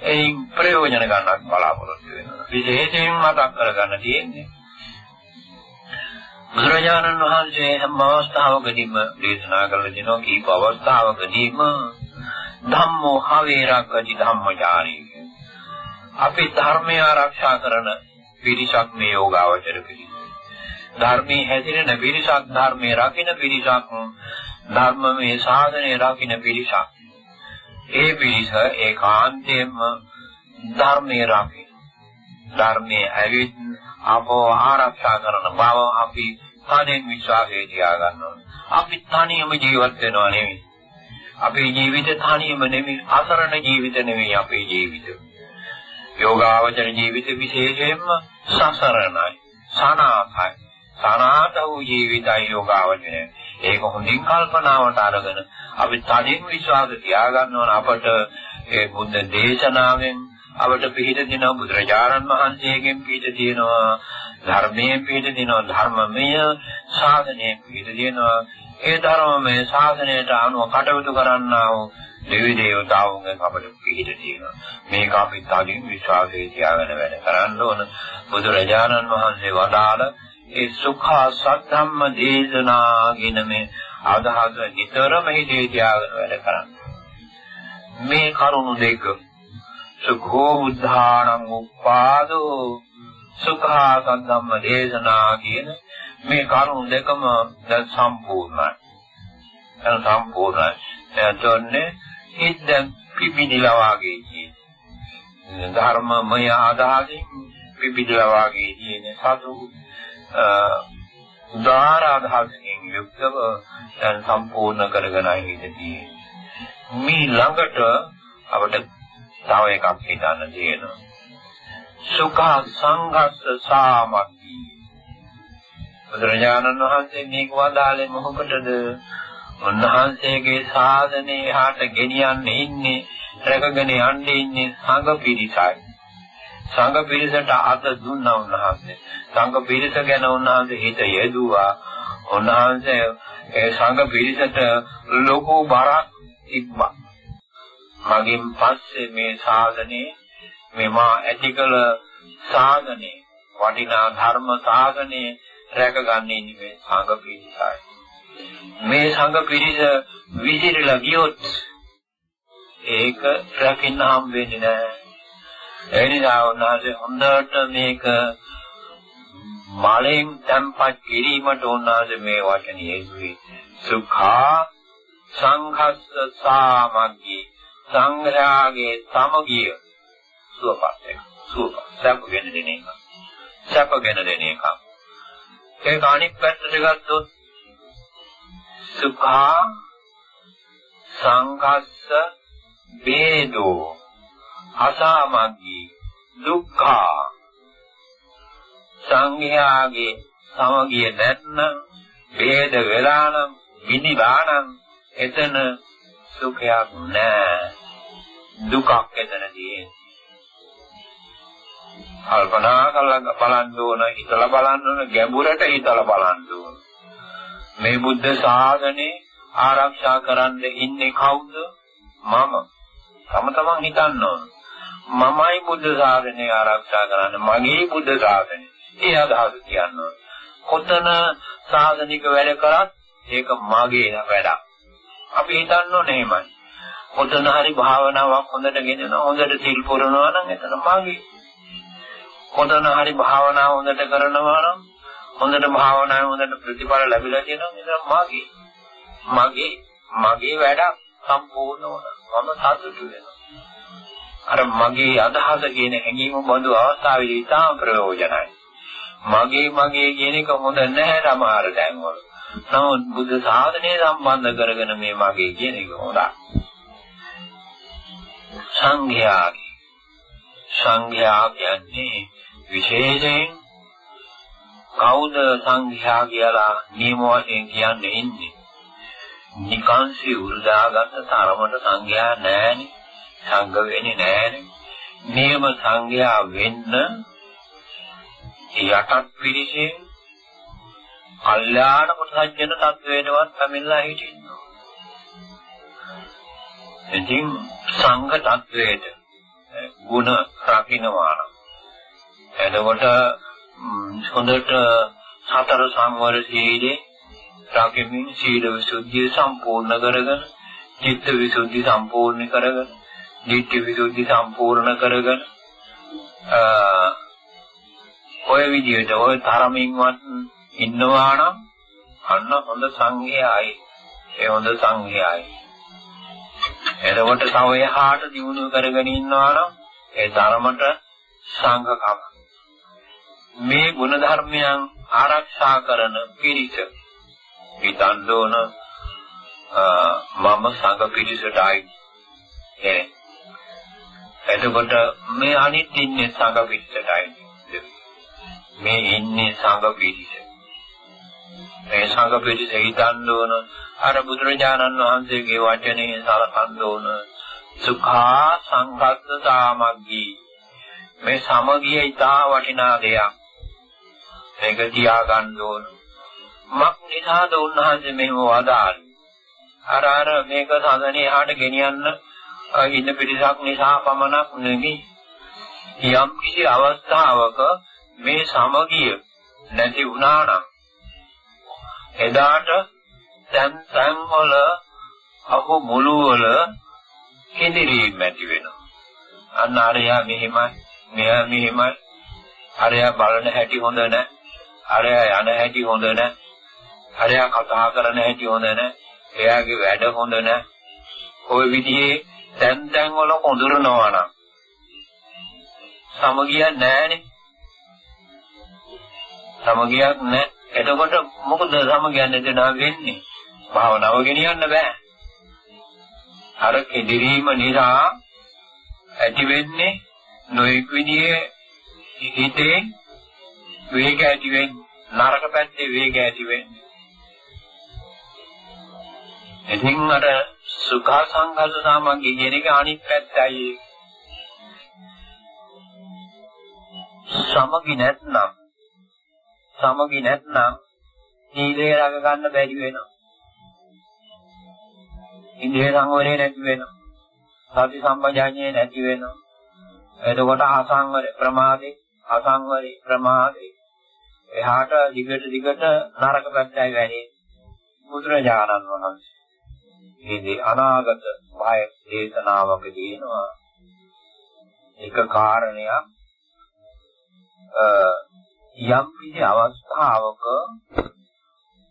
එයින් ප්‍රයෝජන ගන්නත් බලාපොරොත්තු වෙනවා. විශේෂයෙන් මතක් කරගන්න තියෙන්නේ බුදුරජාණන් වහන්සේ හැම අවස්ථාවකදීම දේශනා කළ දෙනවා කීප අවස්ථාවකදීම ධම්මෝ හවේරක්කති ධම්මචාරී අපි ධර්මය ආරක්ෂා කරන පිරිසක් මේ යෝගාවචර පිරිස. ධර්මයේ හැදිරෙන පිරිසක් ධර්මයේ රකින්න පිරිසක් ධර්මමේ සාධනයේ රකින්න පිරිසක්. ඒ පිරිස ඒකාන්තයෙන්ම ධර්මයේ රකින්න. ධර්මයේ ඇවිත් අපෝ ආරක්ෂා කරන බව අපි තනියෙන් විශ්වාසය තියා ගන්න ඕනේ. අපි තනියම ජීවත් වෙනව නෙවෙයි. අපේ ජීවිත තනියම නෙවෙයි අසරණ ජීවිත නෙවෙයි අපේ ජීවිතේ. යෝගාවචර ජීවිත විශේෂයෙන්ම සසරණයි සනාථයි සනාථ වූ ජීවිතයි යෝගාවචරය ඒක හොඳින් කල්පනාවට අරගෙන අපි තදින් විශ්වාස තියාගන්න ඕන අපට ඒ බුද්ධ දේශනාවෙන් අපට පිළිද දෙන බුදුරජාණන් වහන්සේගෙන් පිළිද දෙනවා ධර්මයෙන් පිළිද දෙනවා ධර්මමය සාධනයෙන් පිළිද දෙනවා ඒ ධර්මමය සාධනයට අනුව කටයුතු කරන්නා වූ දෙවි දේවතාවුන්ගෙන් අපට පිළිහිට තියෙනවා. මේක අපි තදින් විශ්වාසයේ තියාගෙන වැඩ කරන්න ඕන. බුදුරජාණන් වහන්සේ වදාළ ඒ සුඛ සද්ධම්ම දේශනා කියන මේ අදහස නිතරම හිතේ තියාගෙන වැඩ කරන්න. මේ කරුණු දෙක සුඛෝ බුද්ධාණං උපාදෝ සුඛ සද්ධම්ම දේශනා කියන මේ කරුණු දෙකම දැන් සම්පූර්ණයි. දැන් සම්පූර්ණයි. එතකොට හිත පිපිනිලා වාගේ තියෙන ධර්මමය ආදාහයෙන් පිපිනිලා වාගේ තියෙන සතු උදාර ආදාහයෙන් යුක්තව දැන් සම්පූර්ණ කරගෙනයි හිත තියෙන්නේ මේ ළඟට අපිට තව එකක් හිතන්න තියෙනවා. සුඛ සංඝස්ස සාමග්ගී බුදුරජාණන් වහන්සේ මේක වදාළේ මොකටද උන්වහන්සේගේ සාධනේ හාට ගෙනියන්න ඉන්නේ රැකගෙන යන්නේ ඉන්නේ සංඝ පිරිසයි. සංඝ පිරිසට අත දුන්නා උන්වහන්සේ. සංඝ පිරිස ගැන උන්වහන්සේ හිත යෙදුවා. උන්වහන්සේ ඒ සංඝ පිරිසට ලොකු බරක් තිබ්බා. මගින් පස්සේ මේ සාධනේ මෙමා ඇතිකල සාධනේ වටිනා ධර්ම සාධනේ රැකගන්නේ නෙමෙයි සංඝ පිරිසයි. මේ සංඝ පිරිස විසිරලා ගියොත් ඒක රැකින්න හම් වෙන්නේ නැහැ. ඒ නිසා උන්වහන්සේ හොඳට මේක මලෙන් තැම්පත් කිරීමට උන්වහන්සේ මේ වචනේ යෙදුවේ. සුඛා සංඝස්ස සාමග්ගී සංඝයාගේ සමගිය සුවපත් එක. සුවපත්. සැප වෙන දෙන එක. සැප වෙන දෙන එක. ඒක අනිත් පැත්තට ගත්තොත් සුඛා සංඝස්ස වේදෝ අසාමග්ගී දුක්ඛා. සංඝයාගේ සමගිය නැත්නම් ભેද වෙලා නම් විනිලා නම් එතන සුඛයක් නැහැ දුකක් එතන තියෙන්නේ කල්පනා කරලා බලන්න ඕන හිතලා බලන්න ඕන ගැඹුරට හිතලා බලන්න ඕන. මේ බුද්ධ ශාසනේ ආරක්ෂා කරන්න ඉන්නේ කවුද? මම. තම තමන් හිතන්න ඕන. මමයි බුද්ධ ශාසනය ආරක්ෂා කරන්නේ මගේ බුද්ධ ශාසනය. ඒ අදහස කියන්න ඕන කොතන ශාසනික වැඩ කරත් ඒක මගේ වැඩක්. අපි හිතන්න ඕනේ එහෙමයි. කොතන හරි භාවනාවක් හොඳට ගෙනන හොඳට සිල් පුරනවා නම් එතන මගේ. කොතන හරි භාවනාව හොඳට කරනවා නම් හොඳට භාවනාවේ හොඳට ප්‍රතිඵල ලැබිලා තියෙනවා නේද මගේ. මගේ මගේ වැඩ සම්පූර්ණ වුණා. මම සතුටු වෙනවා. අර මගේ අදහස කියන හැඟීම බඳු අවස්ථාවේදී ඉතාම ප්‍රයෝජනයි මගේ මගේ කියන එක හොඳ නැහැ සමහර තැන්වල නමුත් බුද්ධ සාධනය සම්බන්ධ කරගෙන මේ මගේ කියන එක හොඳයි සංඝයාගේ සංඝයා කියන්නේ විශේෂයෙන් කවුද සංඝයා කියලා නියම වශයෙන් කියන්නේ ඉන්නේ. නිකන්සි උ르දාගත්ත තරමට සංඝයා නැහැනේ. සංඝ වෙන්නේ නැහැනේ. නියම සංඝයා වෙන්න යටත් පිරිසෙන් කල්යාණ පුතඥන තත්වයටවත් පැමිණලා හිටින්නවා. ඉතින් සංඝ තත්වයට ಗುಣ රකින්නවා නම් එතකොට හොඳට සතර සංවර සීලේ රැකෙමින් සීල විසුද්ධිය සම්පූර්ණ කරගෙන චිත්ත විසුද්ධි සම්පූර්ණ කරගෙන ධිට්ඨි විසුද්ධි සම්පූර්ණ කරගෙන ඔය විදිහට ඔය තරමින්වත් ඉන්නවා නම් අන්න හොඳ සංඝයායි. ඒ හොඳ සංඝයායි. එතකොට තව එහාට දිනු කරගෙන ඉන්නවා නම් ඒ ධර්මයට සංඝකම. මේ ගුණ ධර්මයන් ආරක්ෂා කරන පිරිස හිතන්න ඕන මම සංඝ පිරිසටයි. නේ එතකොට මේ අනිත් ඉන්නේ සංඝ පිරිසටයි මේ ඉන්නේ සංඝ පිරිස මේ සංඝ පිරිස හිතන්න ඕන අර බුදුරජාණන් වහන්සේගේ වචනේ සලකන්න ඕන සුඛා සංඝස්ස සාමග්ගී මේ සමගිය ඊටා වටිනා දෙයක් මේක තියාගන්න ඕන. මක් නිසාද උන්වහන්සේ මෙහෙම වදාළේ? අර අර මේක සාධනේ එහාට ගෙනියන්න ඉන්න පිරිසක් නිසා පමණක් නෙමෙයි. යම් කිසි අවස්ථාවක මේ සමගිය නැති වුණා නම් එදාට දැන් තැන් වල අහු මුළු වල කෙඳිරීම් ඇති වෙනවා. අන්න අරයා මෙහෙමයි, මෙයා මෙහෙමයි. අරයා බලන හැටි හොඳ නැහැ. අරයා යන හැටි හොඳ නැහැ. අරයා කතා කරන හැටි හොඳ නැහැ. එයාගේ වැඩ හොඳ නැහැ. ওই විදිහේ තැන් තැන් වල කොඳුරනවා නම් සමගියක් නැහැනේ. සමගියක් නැහැ. එතකොට මොකද සමගියක් නැතිනම් වෙන්නේ? භාවනාව ගෙනියන්න බෑ. අර කෙදිරීම නිසා ඇති වෙන්නේ නොඑක් විදිහේ හිතේ වේග ඇති වෙන්නේ නරක පැත්තේ වේග ඇති වෙන්නේ ඉතින් අර සුඛ සංඝස සාමග්ගී කියන එක අනිත් පැත්තයි සමගි නැත්නම් සමගි නැත්නම් සීලය රැක ගන්න බැරි වෙනවා. ඉන්ද්‍රිය සංවරය නැති වෙනවා. සති සම්පජාඤ්ඤය නැති වෙනවා. එතකොට අසංවර ප්‍රමාදේ අසංවරේ ප්‍රමාදේ එහාට දිගට දිගට නරක පැත්තයි වැඩි. බුදුරජාණන් වහන්සේ මේ අනාගත භය දේශනාවක තියෙනවා එක කාරණයක් යම් කිසි අවස්ථාවක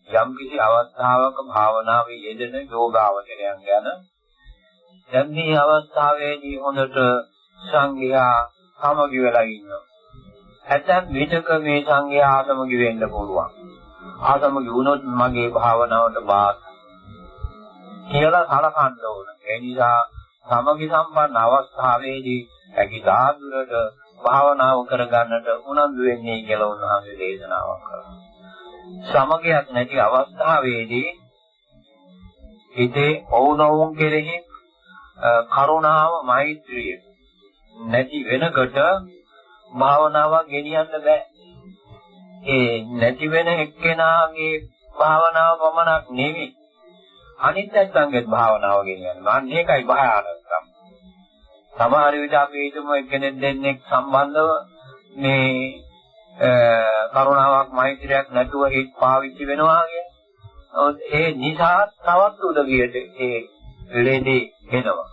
යම් කිසි අවස්ථාවක භාවනාවේ යෙදෙන යෝගාවචරයන් ගැන දැන් මේ අවස්ථාවේදී හොඳට සංඝයා සමගි වෙලා ඉන්නවා. ඇතැම් විටක මේ සංඝයා ආසමගි වෙන්න පුළුවන්. ආසමගි වුණොත් මගේ භාවනාවට බාධා කියලා සලකන්න ඕන. ඒ නිසා සමගි සම්පන්න අවස්ථාවේදී ඇකි සාදුරට භාවනාව කරගන්නට උනන්දු වෙන්නේ කියලා උන්වහන්සේ දේශනාවක් කළා. සමගයක් නැති අවස්ථාවේදී හිතේ ඔවුනොවුන් කෙරෙහි කරුණාව මෛත්‍රිය නැති වෙනකොට භාවනාවක් ගෙනියන්න බෑ. ඒ නැති වෙන එක්කෙනාගේ භාවනාව පමණක් නෙවෙයි අනිත් පැත්තන්ගේ භාවනාව ගෙනියන්න. අන්න ඒකයි භයානකම. සමහර විට අපි හිතමු එක්කෙනෙක් දෙන්නෙක් සම්බන්ධව මේ කරුණාවක් මෛත්‍රියක් නැතුව හිත පාවිච්චි වෙනවා කියන්නේ. ඒ නිසා තවත් උදවියට ඒ ලෙඩේ එනවා.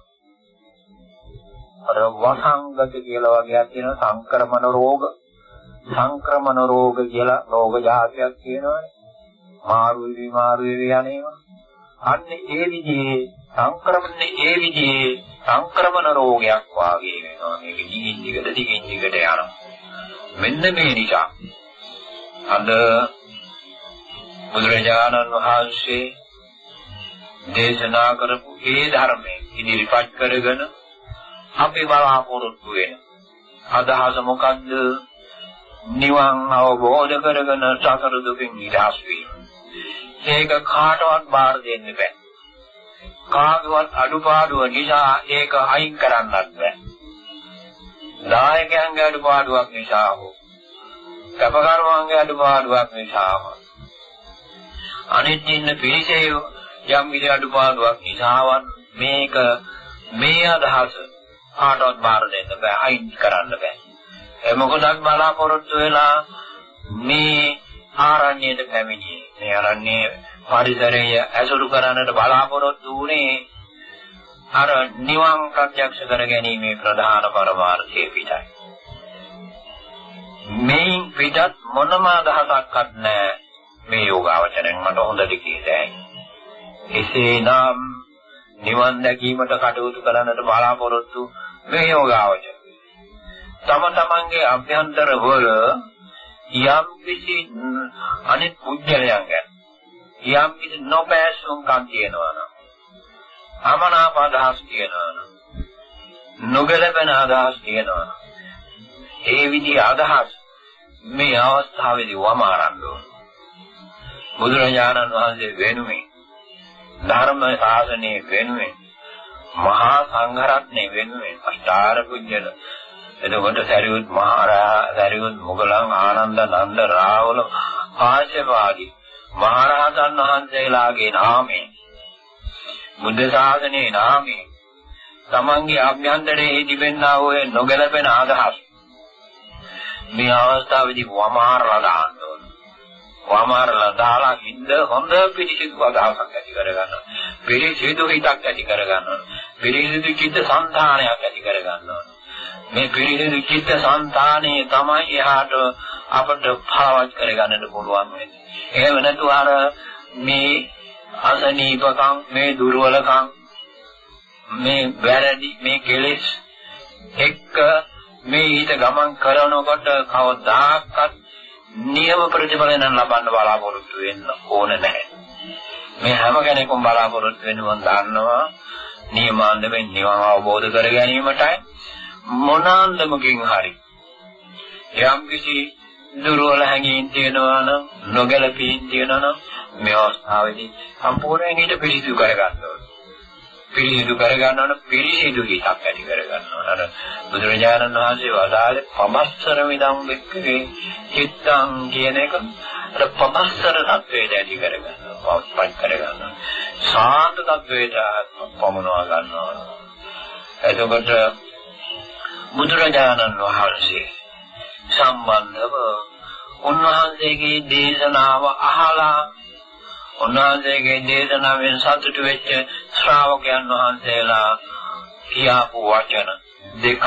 අර වසංගත කියලා වගේක් තියෙනවා සංක්‍රමණ රෝග. සංක්‍රමණ රෝග කියලා රෝග જાතියක් තියෙනවානේ. මාරු වෙවි මාරු වෙවි යන්නේවා. අන්න ඒ විදිහේ සංක්‍රමණ ඒ විදිහේ සංක්‍රමණ රෝගයක් වාගේ වෙනවා. මේක දිගින් දිගට දිගින් දිගට යනවා. මෙන්න මේ නිසා අද බුදුරජාණන් වහන්සේ දේශනා කරපු ඒ ධර්මයේ ඉදිරිපත් කරගෙන අපි බලාපොරොත්තු වෙන අදහස මොකද්ද? නිවන් අවබෝධ කරගෙන සතර දුකින් නිදහස් වීම. ඒක කාටවත් බාර දෙන්න බෑ. කාගවත් අඩුපාඩුව නිසා ඒක අයින් කරන්නත් බෑ. දායකයන්ගේ අඩුපාඩුවක් නිසා හෝ කපකරුවන්ගේ අඩුපාඩුවක් නිසා හෝ අනිත් ඉන්න පිරිසේ යම් විදිහ අඩුපාඩුවක් නිසාවත් මේක මේ අදහස කාටවත් බාර දෙන්න බෑ අයින් කරන්න බෑ. ඒ මොකද බලාපොරොත්තු වෙලා මේ ආරණ්‍යයට පැමිණියේ. මේ ආරණ්‍ය පරිසරය ඇසුරු කරන්නට බලාපොරොත්තු වුණේ අර නිවන් ප්‍රත්‍යක්ෂ කර ගැනීමේ ප්‍රධාන පරමාර්ථය පිටයි. මේ පිටත් මොනම අදහසක්වත් නැහැ මේ යෝගාවචරයෙන් මට හොඳට කියතයි. එසේනම් නිවන් දැකීමට කටයුතු කරන්නට බලාපොරොත්තු මේ යෝගාවචර. තම තමන්ගේ අභ්‍යන්තර වල යම් කිසි අනිත් පුද්ගලයන් ගැන යම් කිසි නොපෑසුම්කම් තියෙනවා නම් අමනාප අදහස් තියෙනවා නම් නොගැලපෙන අදහස් තියෙනවා නම් ඒ විදිහ අදහස් මේ අවස්ථාවේදී වමාරන්න ඕන. බුදුරජාණන් වහන්සේ වෙනුවෙන් ධර්ම ශාසනයේ වෙනුවෙන් මහා සංඝරත්නයේ වෙනුවෙන් අෂ්ටාර පුජ්‍යල එතකොට සරියුත් මහරහා සරියුත් මුගලන් ආනන්ද නන්ද රාහුල ආශේවාදී මහරහතන් වහන්සේලාගේ නාමයෙන් බුද්ධ ශාසනයේ නාමයෙන් තමන්ගේ අභ්‍යන්තරයේ තිබෙනා වූ නොගැලපෙන අදහස් මේ අවස්ථාවේදී වමාරලා දාන්න ඕන. වමාරලා දාලා හින්ද හොඳ පිළිසිදු අදහසක් ඇති කරගන්නවා. පිළිසිදු හිතක් ඇති කරගන්නවා. පිළිසිදු චිත්ත සංධානයක් ඇති කරගන්නවා. මේ පිළිසිදු චිත්ත සංතානයේ තමයි එහාට අපට පාවත් කරගන්නට පුළුවන් වෙන්නේ. එහෙම නැතු අර මේ අසනීපකම් මේ දුර්වලකම් මේ වැරදි මේ කෙලෙස් එක්ක මේ ඊට ගමන් කරනකොට කවදාකවත් නියම ප්‍රතිඵල නම් ලබන්න බලාපොරොත්තු වෙන්න ඕන නැහැ. මේ හැම කෙනෙකුම බලාපොරොත්තු වෙනවා දන්නවා නියමාන්දමෙන් නිවන අවබෝධ කර ගැනීමටයි මොනාන්දමකින් හරි යම් කිසි දුර්වල හැඟීම් තියෙනවා නම් නොගැලපීම් තියෙනවා නම් මේ අවස්ථාවේදී සම්පූර්ණයෙන් ඊට පිළිසිදු කරගන්න ඕනේ. පිළිසිදු කරගන්න ඕන පිළිසිදු හිතක් ඇති කරගන්න ඕන. අර බුදුරජාණන් වහන්සේ වදාළේ පමස්සර විදම් වෙක්කේ චිත්තං කියන එක අර පමස්සර තත්වයට ඇති කරගන්න. පවත්පත් කරගන්න. ශාන්ත තත්වයට පමනවා ගන්නවා. එතකොට බුදුරජාණන් වහන්සේ සම්බන්ධව උන්වහන්සේගේ දේශනාව අහලා උන්වහන්සේගේ දේශනාවෙන් සතුටු වෙච්ච ශ්‍රාවකයන් වහන්සේලා කියාපු වචන දෙකක්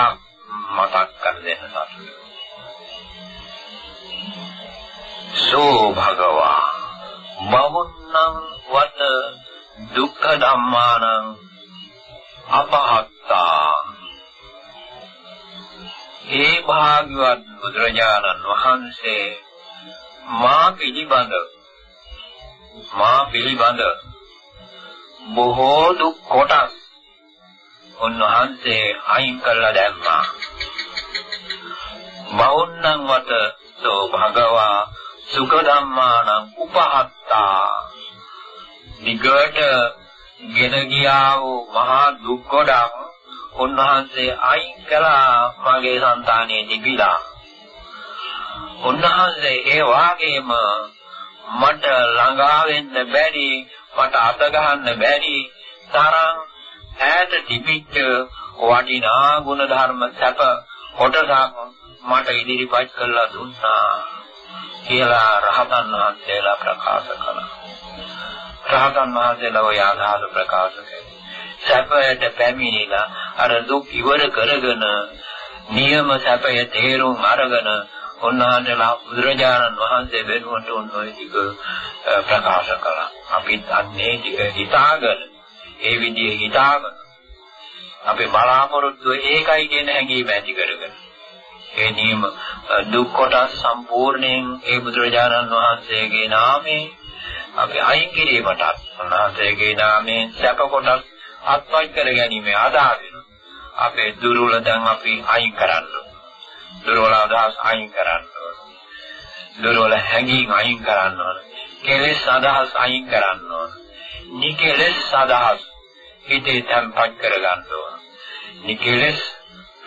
මතක් කර දෙන්න සතුටු. සෝ භගවා බමුන්නං වත දුක්ඛ ධම්මානං අපහත්තා ඒ භාග්‍යවත් බුදුරජාණන් වහන්සේ මා පිළිබඳ මා පිළිබඳ බොහෝ දුක් කොටස් උන්වහන්සේ අයින් කළා දැම්මා. බෞද්ධං වත සෝ භගවා සුඛ ධම්මානං උපහත්තා. නිගට ගෙන ගියා වූ මහා දුක් ගොඩක් උන්වහන්සේ අයින් කළා මගේ సంతානයේ නිබිලා උන්වහන්සේ ඒ වාගේම මට ළඟා වෙන්න බැරි මට අත ගහන්න බැරි තරම් ඈත තිබිච්ච වටිනා ගුණ ධර්ම සැප කොටසක් මට ඉදිරිපත් කළා දුන්නා කියලා රහතන් වහන්සේලා ප්‍රකාශ කළා. රහතන් වහන්සේලා ඔය ආදාළ ප්‍රකාශ කළේ. සැපයට පැමිණිලා අර දුක් ඉවර කරගෙන නියම සැපය තේරුම් අරගෙන උන්වහන්සේලා බුදුරජාණන් වහන්සේ වෙනුවට උන් ඔය ටික ප්‍රකාශ කළා. අපිත් අන්නේ ටික හිතාගෙන ඒ විදිහේ හිතාගෙන අපේ බලාපොරොත්තු ඒකයි කියන හැඟීම ඇති කරගෙන ඒ නියම දුක් කොටස් සම්පූර්ණයෙන් ඒ බුදුරජාණන් වහන්සේගේ නාමයෙන් අපි අයින් කිරීමට උන්වහන්සේගේ නාමයෙන් සැප කොටස් අත්පත් කර ගැනීම ආදාගෙන අපේ දුර්වල දැන් අපි අයින් කරන්න දුර්වල අදහස් අයින් කරන්න ඕන. දුර්වල හැඟීම් අයින් කරන්න ඕන. කෙලෙස් අදහස් අයින් කරන්න ඕන. නිකෙලෙස් අදහස් හිතේ තැම්පත් කර ගන්න ඕන. නිකෙලෙස්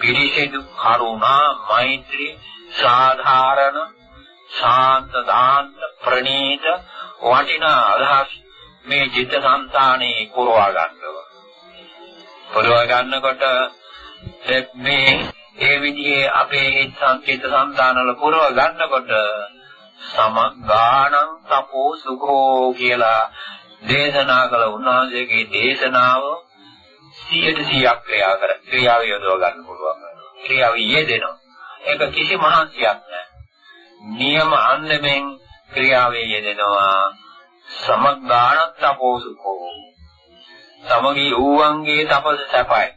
පිරිසිදු කරුණා මෛත්‍රී සාධාරණ ශාන්ත දාන්ත ප්‍රණීත වටිනා අදහස් මේ චිත්ත සංතානේ පුරවා ගන්නවා. පුරවා ගන්නකොට මේ ඒ විදිහේ අපේ හිත සංකේත සංතානවල පුරව ගන්නකොට සමග්ගාණං තපෝ සුඛෝ කියලා දේශනා කළ උන්වහන්සේගේ දේශනාව 100% ක්‍රියා කර ක්‍රියාව යොදව ගන්න පුළුවන්. ක්‍රියාව යෙදෙනවා. ඒක කිසි මහන්සියක් නැහැ. නියම අන්දමෙන් ක්‍රියාවේ යෙදෙනවා. සමග්ගාණං තපෝ සුඛෝ. සමගී ඌවන්ගේ තපස සැපයි.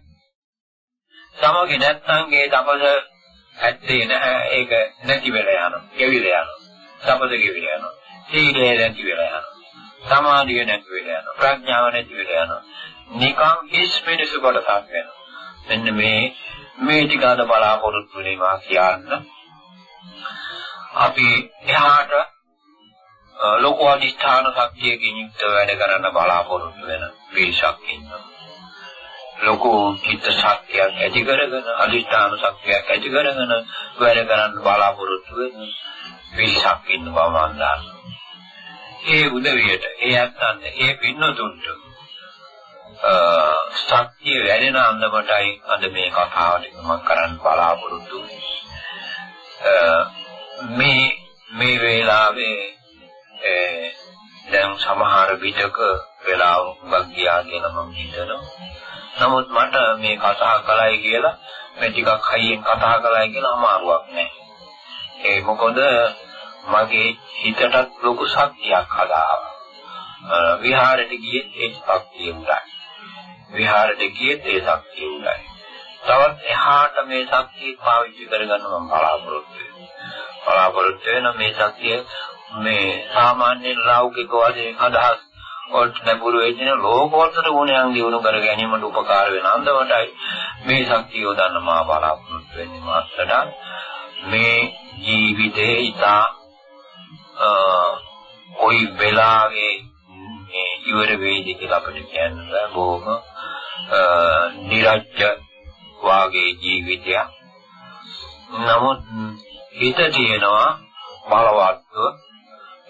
සමගි නැත්නම් ඒ තපස ඇත්තේ නැහැ. ඒක නැති වෙලා යනවා. ගෙවිලා යනවා. තපස ගෙවිලා යනවා. සීලය නැති වෙලා යනවා. සමාධිය නැති වෙලා යනවා. ප්‍රඥාව නැති වෙලා යනවා. නිකම් හිස් මිනිසු කොටසක් වෙනවා. මෙන්න මේ මේ ටික අද බලාපොරොත්තු වෙනවා කියන්න. අපි එහාට ලෝක අධිෂ්ඨාන ශක්තියකින් යුක්ත වැඩ කරන්න බලාපොරොත්තු වෙන පිරිසක් ඉන්නවා. ලොකු චිත්ත ශක්තියක් ඇති කරගෙන අදිෂ්ඨාන ශක්තියක් ඇති කරගෙන වැඩ කරන්න බලාපොරොත්තු වෙන පිරිසක් ඉන්න බව මම දන්නවා. ඒ උදවියට ඒ ඇත්තන්ට ඒ පින්නතුන්ට ශක්තිය වැඩෙන අන්දමටයි අද මේ කතාවට මම කරන්න බලාපොරොත්තු මේ මේ වේලාවේ දැන් සමහර විටක වෙලාවක් ගියා කියලා මම හිතනවා නමුත් මට මේ කතා කළයි කියලා මේ ටිකක් හයියෙන් කතා කළයි කියලා අමාරුවක් නැහැ. ඒ මොකද මගේ හිතටත් ලොකු ශක්තියක් හදාවා. විහාරයට ගියේ ඒ ශක්තිය උඩයි. විහාරයට ගියේ ඒ ශක්තිය උඩයි. තවත් එහාට මේ ශක්තිය පාවිච්චි කරගන්න මම බලාපොරොත්තු වෙනවා. බලාපොරොත්තු වෙන මේ ශක්තිය මේ සාමාන්‍ය ලෞකික වශයෙන් අදහස් වලට නැඹුරු වෙන්නේ ලෝකෝත්තර ගුණයන් දිනු කර ගැනීමට උපකාර වෙන අන්දමටයි මේ ශක්තිය යොදන්න මා බලාපොරොත්තු වෙන්නේ මාස්ටර්ට මේ ජීවිතේ ඉතා කොයි වෙලාවේ මේ ඉවර වෙයිද කියලා අපිට කියන්න බෑ බොහොම නිරජ්‍ය වාගේ ජීවිතයක්. නමුත් හිත තියෙනවා බලවත්ව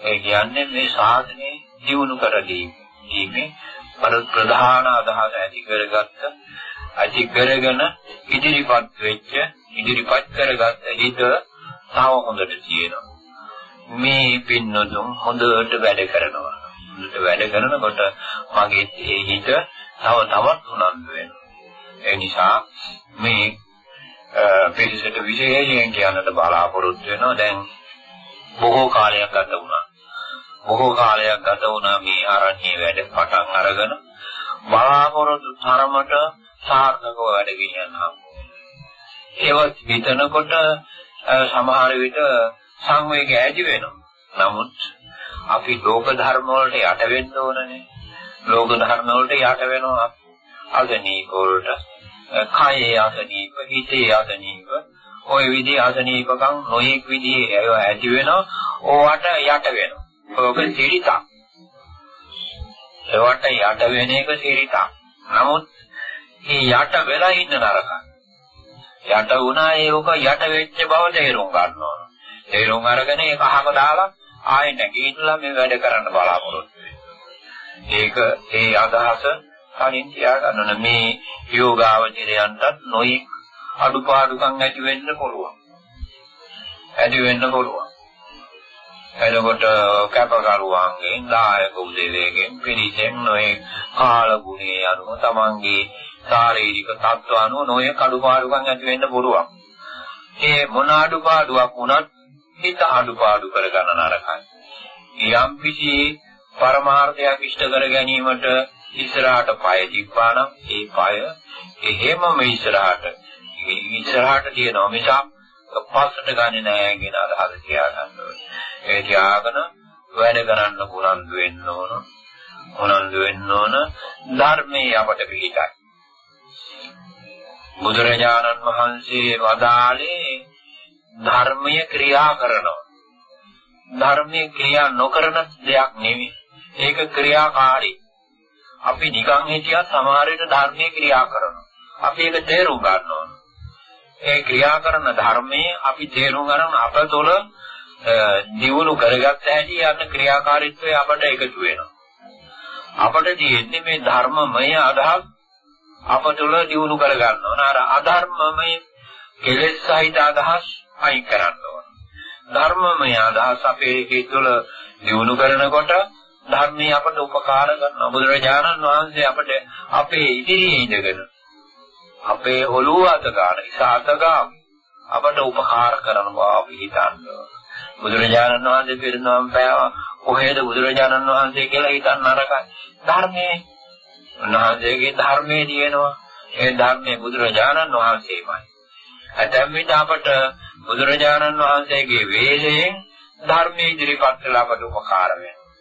ඒ කියන්නේ මේ සාධනේ දියුණු කර දීමේ ප්‍රධාන අදහස ඇති කරගත්ත ඇති කරගෙන ඉදිරිපත් වෙච්ච ඉදිරිපත් කරගත්ත හිත තව හොඳට තියෙනවා. මේ පින්නතුන් හොඳට වැඩ කරනවා. හොඳට වැඩ කරනකොට මගේ ඒ හිත තව තවත් උනන්දු වෙනවා. ඒ නිසා මේ පිළිසෙට විශේෂයෙන් කියන්නට බලාපොරොත්තු වෙනවා. දැන් බොහෝ කාලයක් ගත වුණා. බොහෝ කාලයක් ගත වුණා මේ ආරණ්‍ය වැඩ පටන් අරගෙන බලාපොරොත්තු තරමට සාර්ථකව වැඩ ගෙනියන්න ඒවත් හිතනකොට සමහර විට සංවේගය ඇති වෙනවා. නමුත් අපි ලෝක ධර්ම වලට යට වෙන්න ඕනනේ. ලෝක ධර්ම වලට යට වෙනවා අගනීක වලට. කයේ අගනීක, හිතේ අගනීක, ওই විදිහේ අගනීකකම් නොයෙක් විදිහේ ඒවා ඇති වෙනවා. ඕවට යට වෙනවා. ඔබ සිරිතක්. ඒවට යට වෙන එක සිරිතක්. නමුත් මේ යට වෙලා ඉන්න නරකයි. යට වුණා ඒක යට වෙච්ච බව තේරුම් ගන්න ඕන. තේරුම් අරගෙන ඒක අහක දාලා ආයෙ නැගීట్లా මේ වැඩ කරන්න බලාපොරොත්තු ඒක ඒ අදහස කලින් තියාගන්න ඕන මේ යෝගාවචරයන්ටත් නොයික් අඩුපාඩුකම් ඇති වෙන්න පුළුවන්. ඇති වෙන්න පුළුවන්. එතකොට කැපකරුවන්ගෙන් දායක උදේවයෙන් පිළිසෙන් නොයේ කාල ගුණේ අනුව තමන්ගේ ශාරීරික තත්ත්ව අනුව නොයේ කඩුපාඩුකම් ඇති වෙන්න පුළුවන්. ඒ මොන අඩුපාඩුවක් වුණත් හිත අඩුපාඩු කරගන්න නරකයි. යම් කිසි පරමාර්ථයක් ඉෂ්ට කර ගැනීමට ඉස්සරහට පය තිබ්බානම් ඒ පය එහෙමම ඉස්සරහට ඉස්සරහට තියෙනවා මිසක් පස්සට ගන්නේ නැහැ කියන අදහස තියාගන්න ඕනේ. ඒ තියාගෙන වැඩ කරන්න උනන්දු වෙන්න ඕන. උනන්දු වෙන්න ඕන ධර්මයේ අපට පිළිගයි. බුදුරජාණන් වහන්සේ වදාළේ ධර්මයේ ක්‍රියා කරනවා. ධර්මයේ ක්‍රියා නොකරන දෙයක් නෙවෙයි. ඒක ක්‍රියාකාරී. අපි නිකන් හිටියත් සමහර විට ධර්මයේ ක්‍රියා කරනවා. අපි ඒක තේරුම් ගන්න ඕන. ඒ ක්‍රියා කරන ධර්මයේ අපි තේරුම් ගන්න අප තුළ දියුණු කරගත්ත හැටි යන ක්‍රියාකාරීත්වය අපට එකතු වෙනවා. අපට තියෙන්නේ මේ ධර්මමය අදහස් අප තුළ දියුණු කරගන්න ඕන. අර අධර්මමය කෙලෙස් සහිත අදහස් අයින් කරන්න ඕන. ධර්මමය අදහස් අපේ හිත තුළ දියුණු කරනකොට ධර්මයේ අපට උපකාර කරනවා. බුදුරජාණන් වහන්සේ අපට අපේ ඉදිරියේ ඉඳගෙන අපේ ඔළුව අත ගන්න, ඉස අත ගන්න අපට උපකාර කරන බව අපි හිතනවා. බුදුරජාණන් වහන්සේ පිරිනවම් පෑවා කොහෙද බුදුරජාණන් වහන්සේ කියලා හිතන්න නරකයි. ධර්මයේ උන්වහන්සේගේ ධර්මයේ තියෙනවා. ඒ ධර්මයේ බුදුරජාණන් වහන්සේමයි. ඇතැම් විට අපට බුදුරජාණන් වහන්සේගේ වේලයෙන් ධර්මයේ ඉදිරිපත් කළ අපට උපකාර වෙනවා.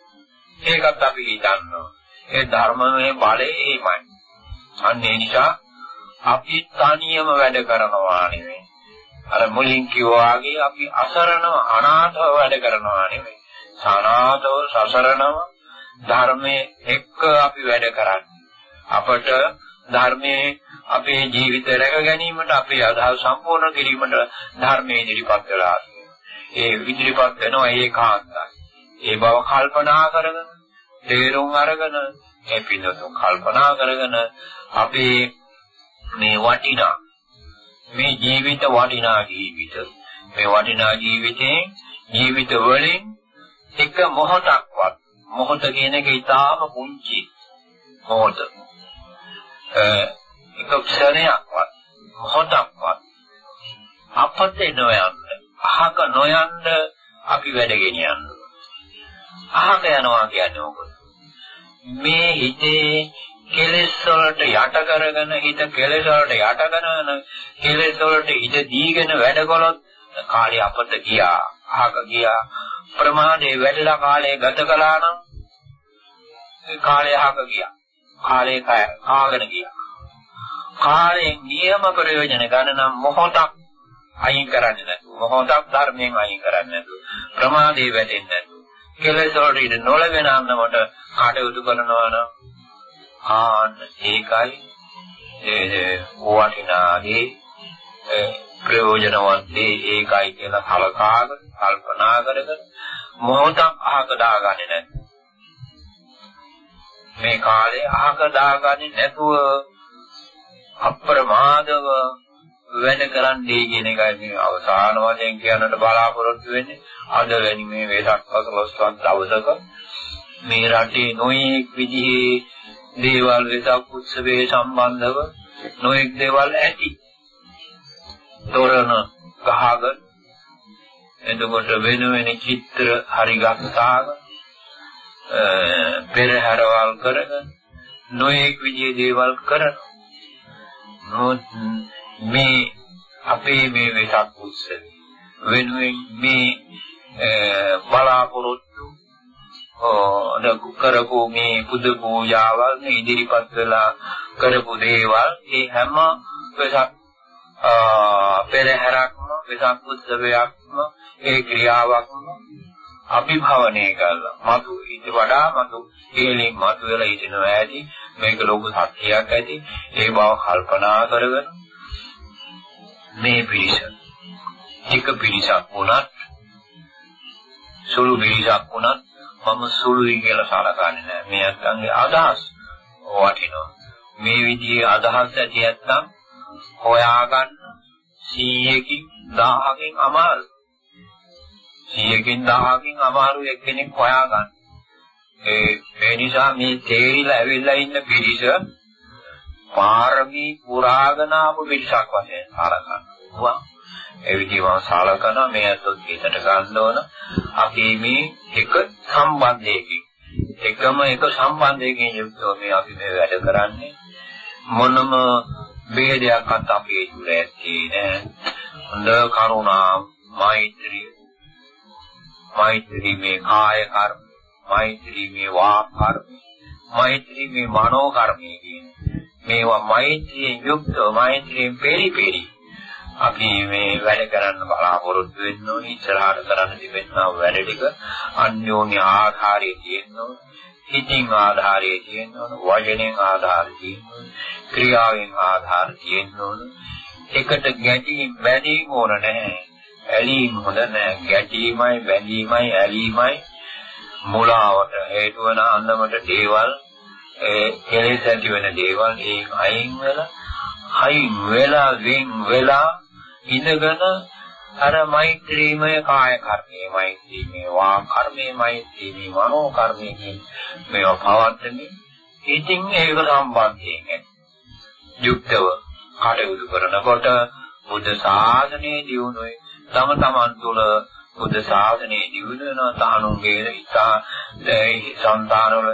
ඒකත් අපි හිතනවා. ඒ ධර්මයේ බලය ඒමයි. අන්න ඒ නිසා අපි තනියම වැඩ කරනවා නෙවෙයි. අර මුලින් කිව්වා වගේ අපි අසරණව අනාථව වැඩ කරනවා නෙවෙයි. සානාථව සසරණව ධර්මයේ එක්ක අපි වැඩ කරන්නේ. අපට ධර්මයේ අපේ ජීවිත රැක ගැනීමට අපේ අදහස් සම්පූර්ණ කිරීමට ධර්මයේ ඉදිරිපත් වෙලා ඒ ඉදිරිපත් වෙනවා ඒකාන්තයි. ඒ බව කල්පනා කරගෙන තේරුම් අරගෙන ඒ පිළිතුරු කල්පනා කරගෙන අපේ මේ වටිනා මේ ජීවිත වටිනා ජීවිත. මේ වටිනා ජීවිතේ ජීවිත වලින් එක මොහොතක්වත් මොහොත කියන එක ඊටාම පුංචි මොහොත. එක ක්ෂණයක්වත් මොහොතක්වත් අපත නොයන්න අහක නොයන්න අපි වැඩ ගෙනියන්න. අහක යනවා කියන්නේ මොකද? මේ හිතේ කෙලෙස් වලට යට කරගෙන හිත කෙලෙස් වලට යට කරගෙන කෙලෙස් වලට හිත දීගෙන වැඩ කළොත් කාලය අපත ගියා අහක ගියා. ප්‍රමාදේ වැඩිලා කාලය ගත කළා නම් කාලය අහක ගියා. කාලය කාගෙන ගියා. කාලයෙන් නියම ප්‍රයෝජන ගන්න නම් මොහොතක් අයින් කරන්නේ නැතුව මොහොතක් ධර්මයෙන් අයින් කරන්නේ නැතුව ප්‍රමාදේ වැටෙන්නේ නැතුව කෙලෙස් වලට ඉඳ නොලවෙන අන්නමට කටයුතු කරනවා නම් ආන්න ඒකයි ඒ වටිනාගේ ප්‍රයෝජනවත් දේ ඒකයි කියලා කලකාගෙන කල්පනා කරගෙන මොහොතක් අහක දාගන්නේ නැත්නම් මේ කාලේ අහක දාගන්නේ නැතුව අප්‍රමාදව වැඩ කරන්නේ කියන එකයි මේ අවසාන වශයෙන් කියන්නට බලාපොරොත්තු වෙන්නේ. අද වැනි මේ වෙසක් පසළොස්වක් දවසක මේ රටේ නොයෙක් විදිහේ දේවල් වෙසක් උත්සවයේ සම්බන්ධව නොයෙක් දේවල් ඇති. තොරණ ගහගෙන එතකොට වෙන වෙන චිත්‍ර හරි ගස්සාගෙන පෙරහැරවල් කරගෙන නොයෙක් විදිහේ දේවල් කරන. මේ අපේ මේ වෙසක් උත්සවය. වෙනුවෙන් මේ බලාපොරොත්තු ඕ කරපු මේ බුදු පූජාවල් මේ ඉදිරිපත් වෙලා කරපු දේවල් ඒ හැම වෙසක් පෙරහැරක්ම වෙසක් උත්සවයක්ම ඒ ක්‍රියාවක්ම අභිභවනය කළා. මතු ඊට වඩා මතු හේලින් මතු වෙලා හිටිනවා ඇති. මේක ලොකු සත්‍යයක් ඇති. ඒ බව කල්පනා කරගෙන මේ පිරිස එක පිරිසක් වුණත් සුළු පිරිසක් වුණත් මම සුළුයි කියලා සලකන්නේ නැහැ. මේ අත්ංගේ අදහස් වටිනවා. මේ විදිහේ අදහස් ඇති නැත්නම් හොයාගන්න 100කින් 1000කින් අමාරු. 100කින් 1000කින් අමාරු එක්කෙනෙක් හොයාගන්න. ඒ ඒ නිසා මේ තේරිලා ඇවිල්ලා ඉන්න පිරිස පාරමී පුරාගෙන ආපු පිරිසක් වශයෙන් සලකනවා. ඒ විදිහම සලකන මේ අතොත් හිතට ගන්න ඕන. අපි මේ එක සම්බන්ධයකින් එකම එක සම්බන්ධයකින් යුක්තව මේ අපි මේ වැඩ කරන්නේ මොනම ભેදයක්වත් අපේ තුල ඇත්තේ නෑ. හොඳ කරුණා මෛත්‍රිය මෛත්‍රී මේ කාය කර්ම මෛත්‍රී මේ වාක් කර්ම මෛත්‍රී මේ මනෝ කර්මය කියන්නේ මේවා මෛත්‍රියෙන් යුක්තව මෛත්‍රියෙන් පෙරිපෙරි අපි මේ වැඩ කරන්න බලාපොරොත්තු වෙන්න ඕනේ ඉස්සරහට කරන්න තිබෙනා වැඩ ටික. අන්‍යෝන්‍ය ආධාරයේ තියෙන්න ඕනේ හිතින් ආධාරයේ තියෙන්න ඕනේ වචනෙන් ආධාරය තියෙන්න ඕනේ ක්‍රියාවෙන් ආධාර තියෙන්න ඕනේ එකට ගැටීම් බැඳීම් ඕන නැහැ. ඇලීම් හොඳ නැහැ. ගැටීමයි බැඳීමයි ඇලීමයි. මුලාවට හේතු වන අන්නමට දේවල් ඒ කෙලෙස් ඇති වෙන දේවල් ඒ අයින් වෙලා අයින් වෙලා වෙන් වෙලා ඉඳගෙන අර මෛත්‍රීමය කාය කර්මයේ මෛත්‍රීමේ වා කර්මයේ මෛත්‍රීමේ මනෝ කර්මයේ මේවා පවත්තනේ ඉතින් ඒක සම්බන්ධයෙන් යුක්තව කටයුතු කරනකොට බුද්ධ ශාසනයේ දියුණුවේ තම තමන් තුළ බුද්ධ ශාසනයේ දියුණු වෙනවා තහණුන්ගේ ඉතා සංතානවල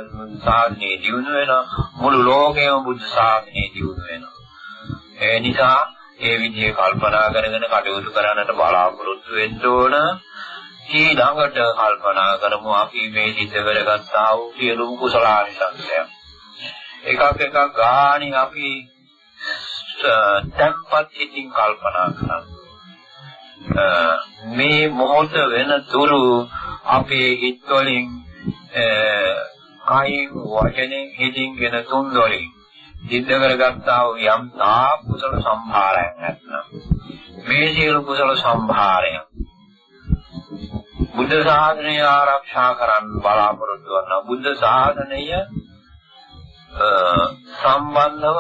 ශාසනයේ දියුණු වෙනවා මුළු ලෝකෙම බුද්ධ ශාසනයේ දියුණු වෙනවා. ඒ නිසා ඒ විදිහේ කල්පනා කරගෙන කටයුතු කරන්නට බලාපොරොත්තු වෙන්න ඕන. ඊළඟට කල්පනා කරමු අපි මේ සිද්ධ කරගත්තා වූ සියලුම කුසලානිසංසයන් එකක් එකක් ගාණි අපි tempat ඉතින් කල්පනා කරන්න. මේ මොහොත වෙන තුරු අපේ හිත් වලින් කායින් වචනෙන් හිතින් වෙන තුන් වලින් සිද්ධ කරගත්තා වූ යම් තා කුසල සම්භාරයක් නැත්නම්. මේ සියලු කුසල සම්භාරය බුද්ධ ශාසනය ආරක්ෂා කරන්න බලාපොරොත්තු වන බුද්ධ ශාසනය සම්බන්ධව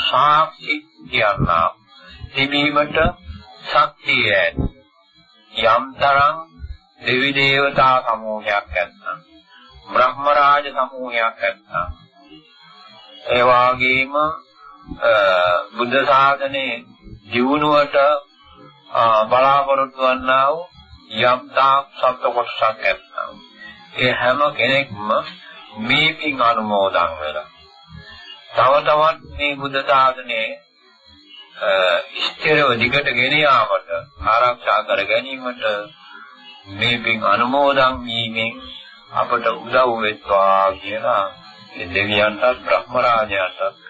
සාක්ෂි කියනවා තිබීමට ශක්තිය ඇති. යම්තරම් දෙවි දේවතා සමූහයක් නැත්නම් බ්‍රහ්ම රාජ සමූහයක් නැත්නම් ඒ වගේම බුද්ධ ශාසනයේ ජීවුණුවට බලාපොරොත්තු වන්නා වූ යම් තාක් සත්ව කොටසක් නැත්නම් ඒ හැම කෙනෙක්ම මේ පින් අනුමෝදන් වෙලා. තව තවත් මේ බුද්ධ ශාසනයේ ස්ථිරව දිගට ගෙන යාමට ආරක්ෂා කර ගැනීමට මේ පින් අනුමෝදන් වීමෙන් අපට උදව් වෙත්වා කියලා දෙවියන්ටත් බ්‍රහ්ම රාජයාටත්